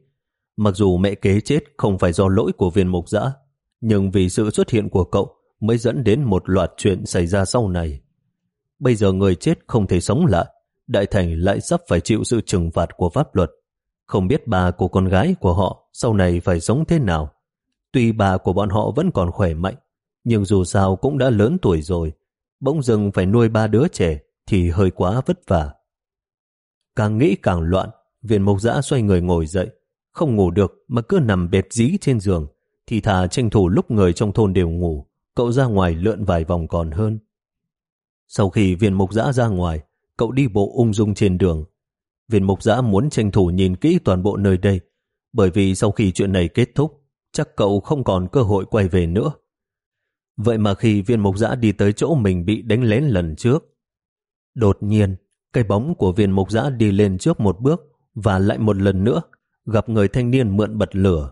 Mặc dù mẹ kế chết không phải do lỗi của viên mục giã, nhưng vì sự xuất hiện của cậu mới dẫn đến một loạt chuyện xảy ra sau này. Bây giờ người chết không thể sống lại, Đại Thành lại sắp phải chịu sự trừng phạt của pháp luật. Không biết bà của con gái của họ sau này phải sống thế nào. Tuy bà của bọn họ vẫn còn khỏe mạnh, nhưng dù sao cũng đã lớn tuổi rồi. Bỗng dưng phải nuôi ba đứa trẻ thì hơi quá vất vả. Càng nghĩ càng loạn, viên mộc dã xoay người ngồi dậy. Không ngủ được mà cứ nằm bẹp dí trên giường, thì thà tranh thủ lúc người trong thôn đều ngủ, cậu ra ngoài lượn vài vòng còn hơn. Sau khi viên mộc dã ra ngoài, cậu đi bộ ung dung trên đường. Viên mộc dã muốn tranh thủ nhìn kỹ toàn bộ nơi đây, bởi vì sau khi chuyện này kết thúc, chắc cậu không còn cơ hội quay về nữa. Vậy mà khi viên mục giã đi tới chỗ mình bị đánh lén lần trước, đột nhiên, cây bóng của viên mục giã đi lên trước một bước và lại một lần nữa gặp người thanh niên mượn bật lửa.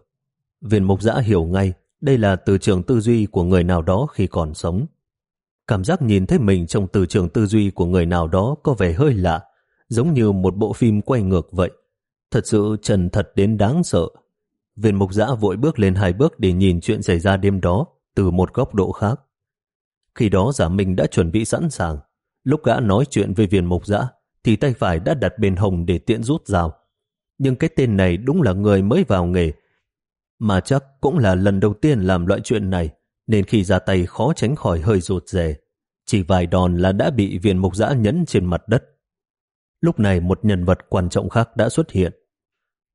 Viên mục giã hiểu ngay đây là từ trường tư duy của người nào đó khi còn sống. Cảm giác nhìn thấy mình trong từ trường tư duy của người nào đó có vẻ hơi lạ, giống như một bộ phim quay ngược vậy. Thật sự trần thật đến đáng sợ. Viên mục giã vội bước lên hai bước để nhìn chuyện xảy ra đêm đó từ một góc độ khác. Khi đó giả minh đã chuẩn bị sẵn sàng. Lúc gã nói chuyện với viên mục giã, thì tay phải đã đặt bên hồng để tiện rút dao. Nhưng cái tên này đúng là người mới vào nghề, mà chắc cũng là lần đầu tiên làm loại chuyện này, nên khi ra tay khó tránh khỏi hơi rụt rè. Chỉ vài đòn là đã bị viên mục giã nhấn trên mặt đất. Lúc này một nhân vật quan trọng khác đã xuất hiện.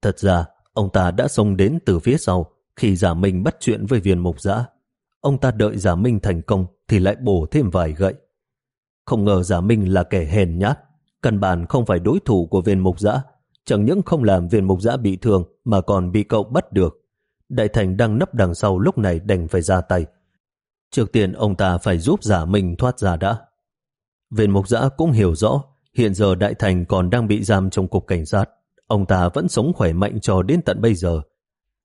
Thật ra, ông ta đã xông đến từ phía sau khi giả minh bắt chuyện với viên mục giã. Ông ta đợi giả minh thành công thì lại bổ thêm vài gậy. Không ngờ giả minh là kẻ hèn nhát, căn bản không phải đối thủ của viên mục giã. Chẳng những không làm viên mục giã bị thương mà còn bị cậu bắt được. Đại Thành đang nấp đằng sau lúc này đành phải ra tay. Trước tiên ông ta phải giúp giả minh thoát ra đã. Viên mục giã cũng hiểu rõ hiện giờ Đại Thành còn đang bị giam trong cục cảnh sát. Ông ta vẫn sống khỏe mạnh cho đến tận bây giờ.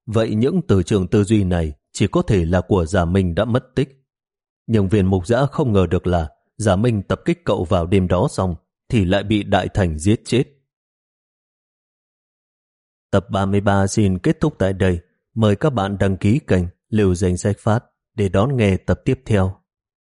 Vậy những từ trường tư duy này chỉ có thể là của giả minh đã mất tích. Nhưng viên mục giã không ngờ được là giả minh tập kích cậu vào đêm đó xong thì lại bị Đại Thành giết chết. Tập 33 xin kết thúc tại đây. Mời các bạn đăng ký kênh Liều Danh Sách Phát để đón nghe tập tiếp theo.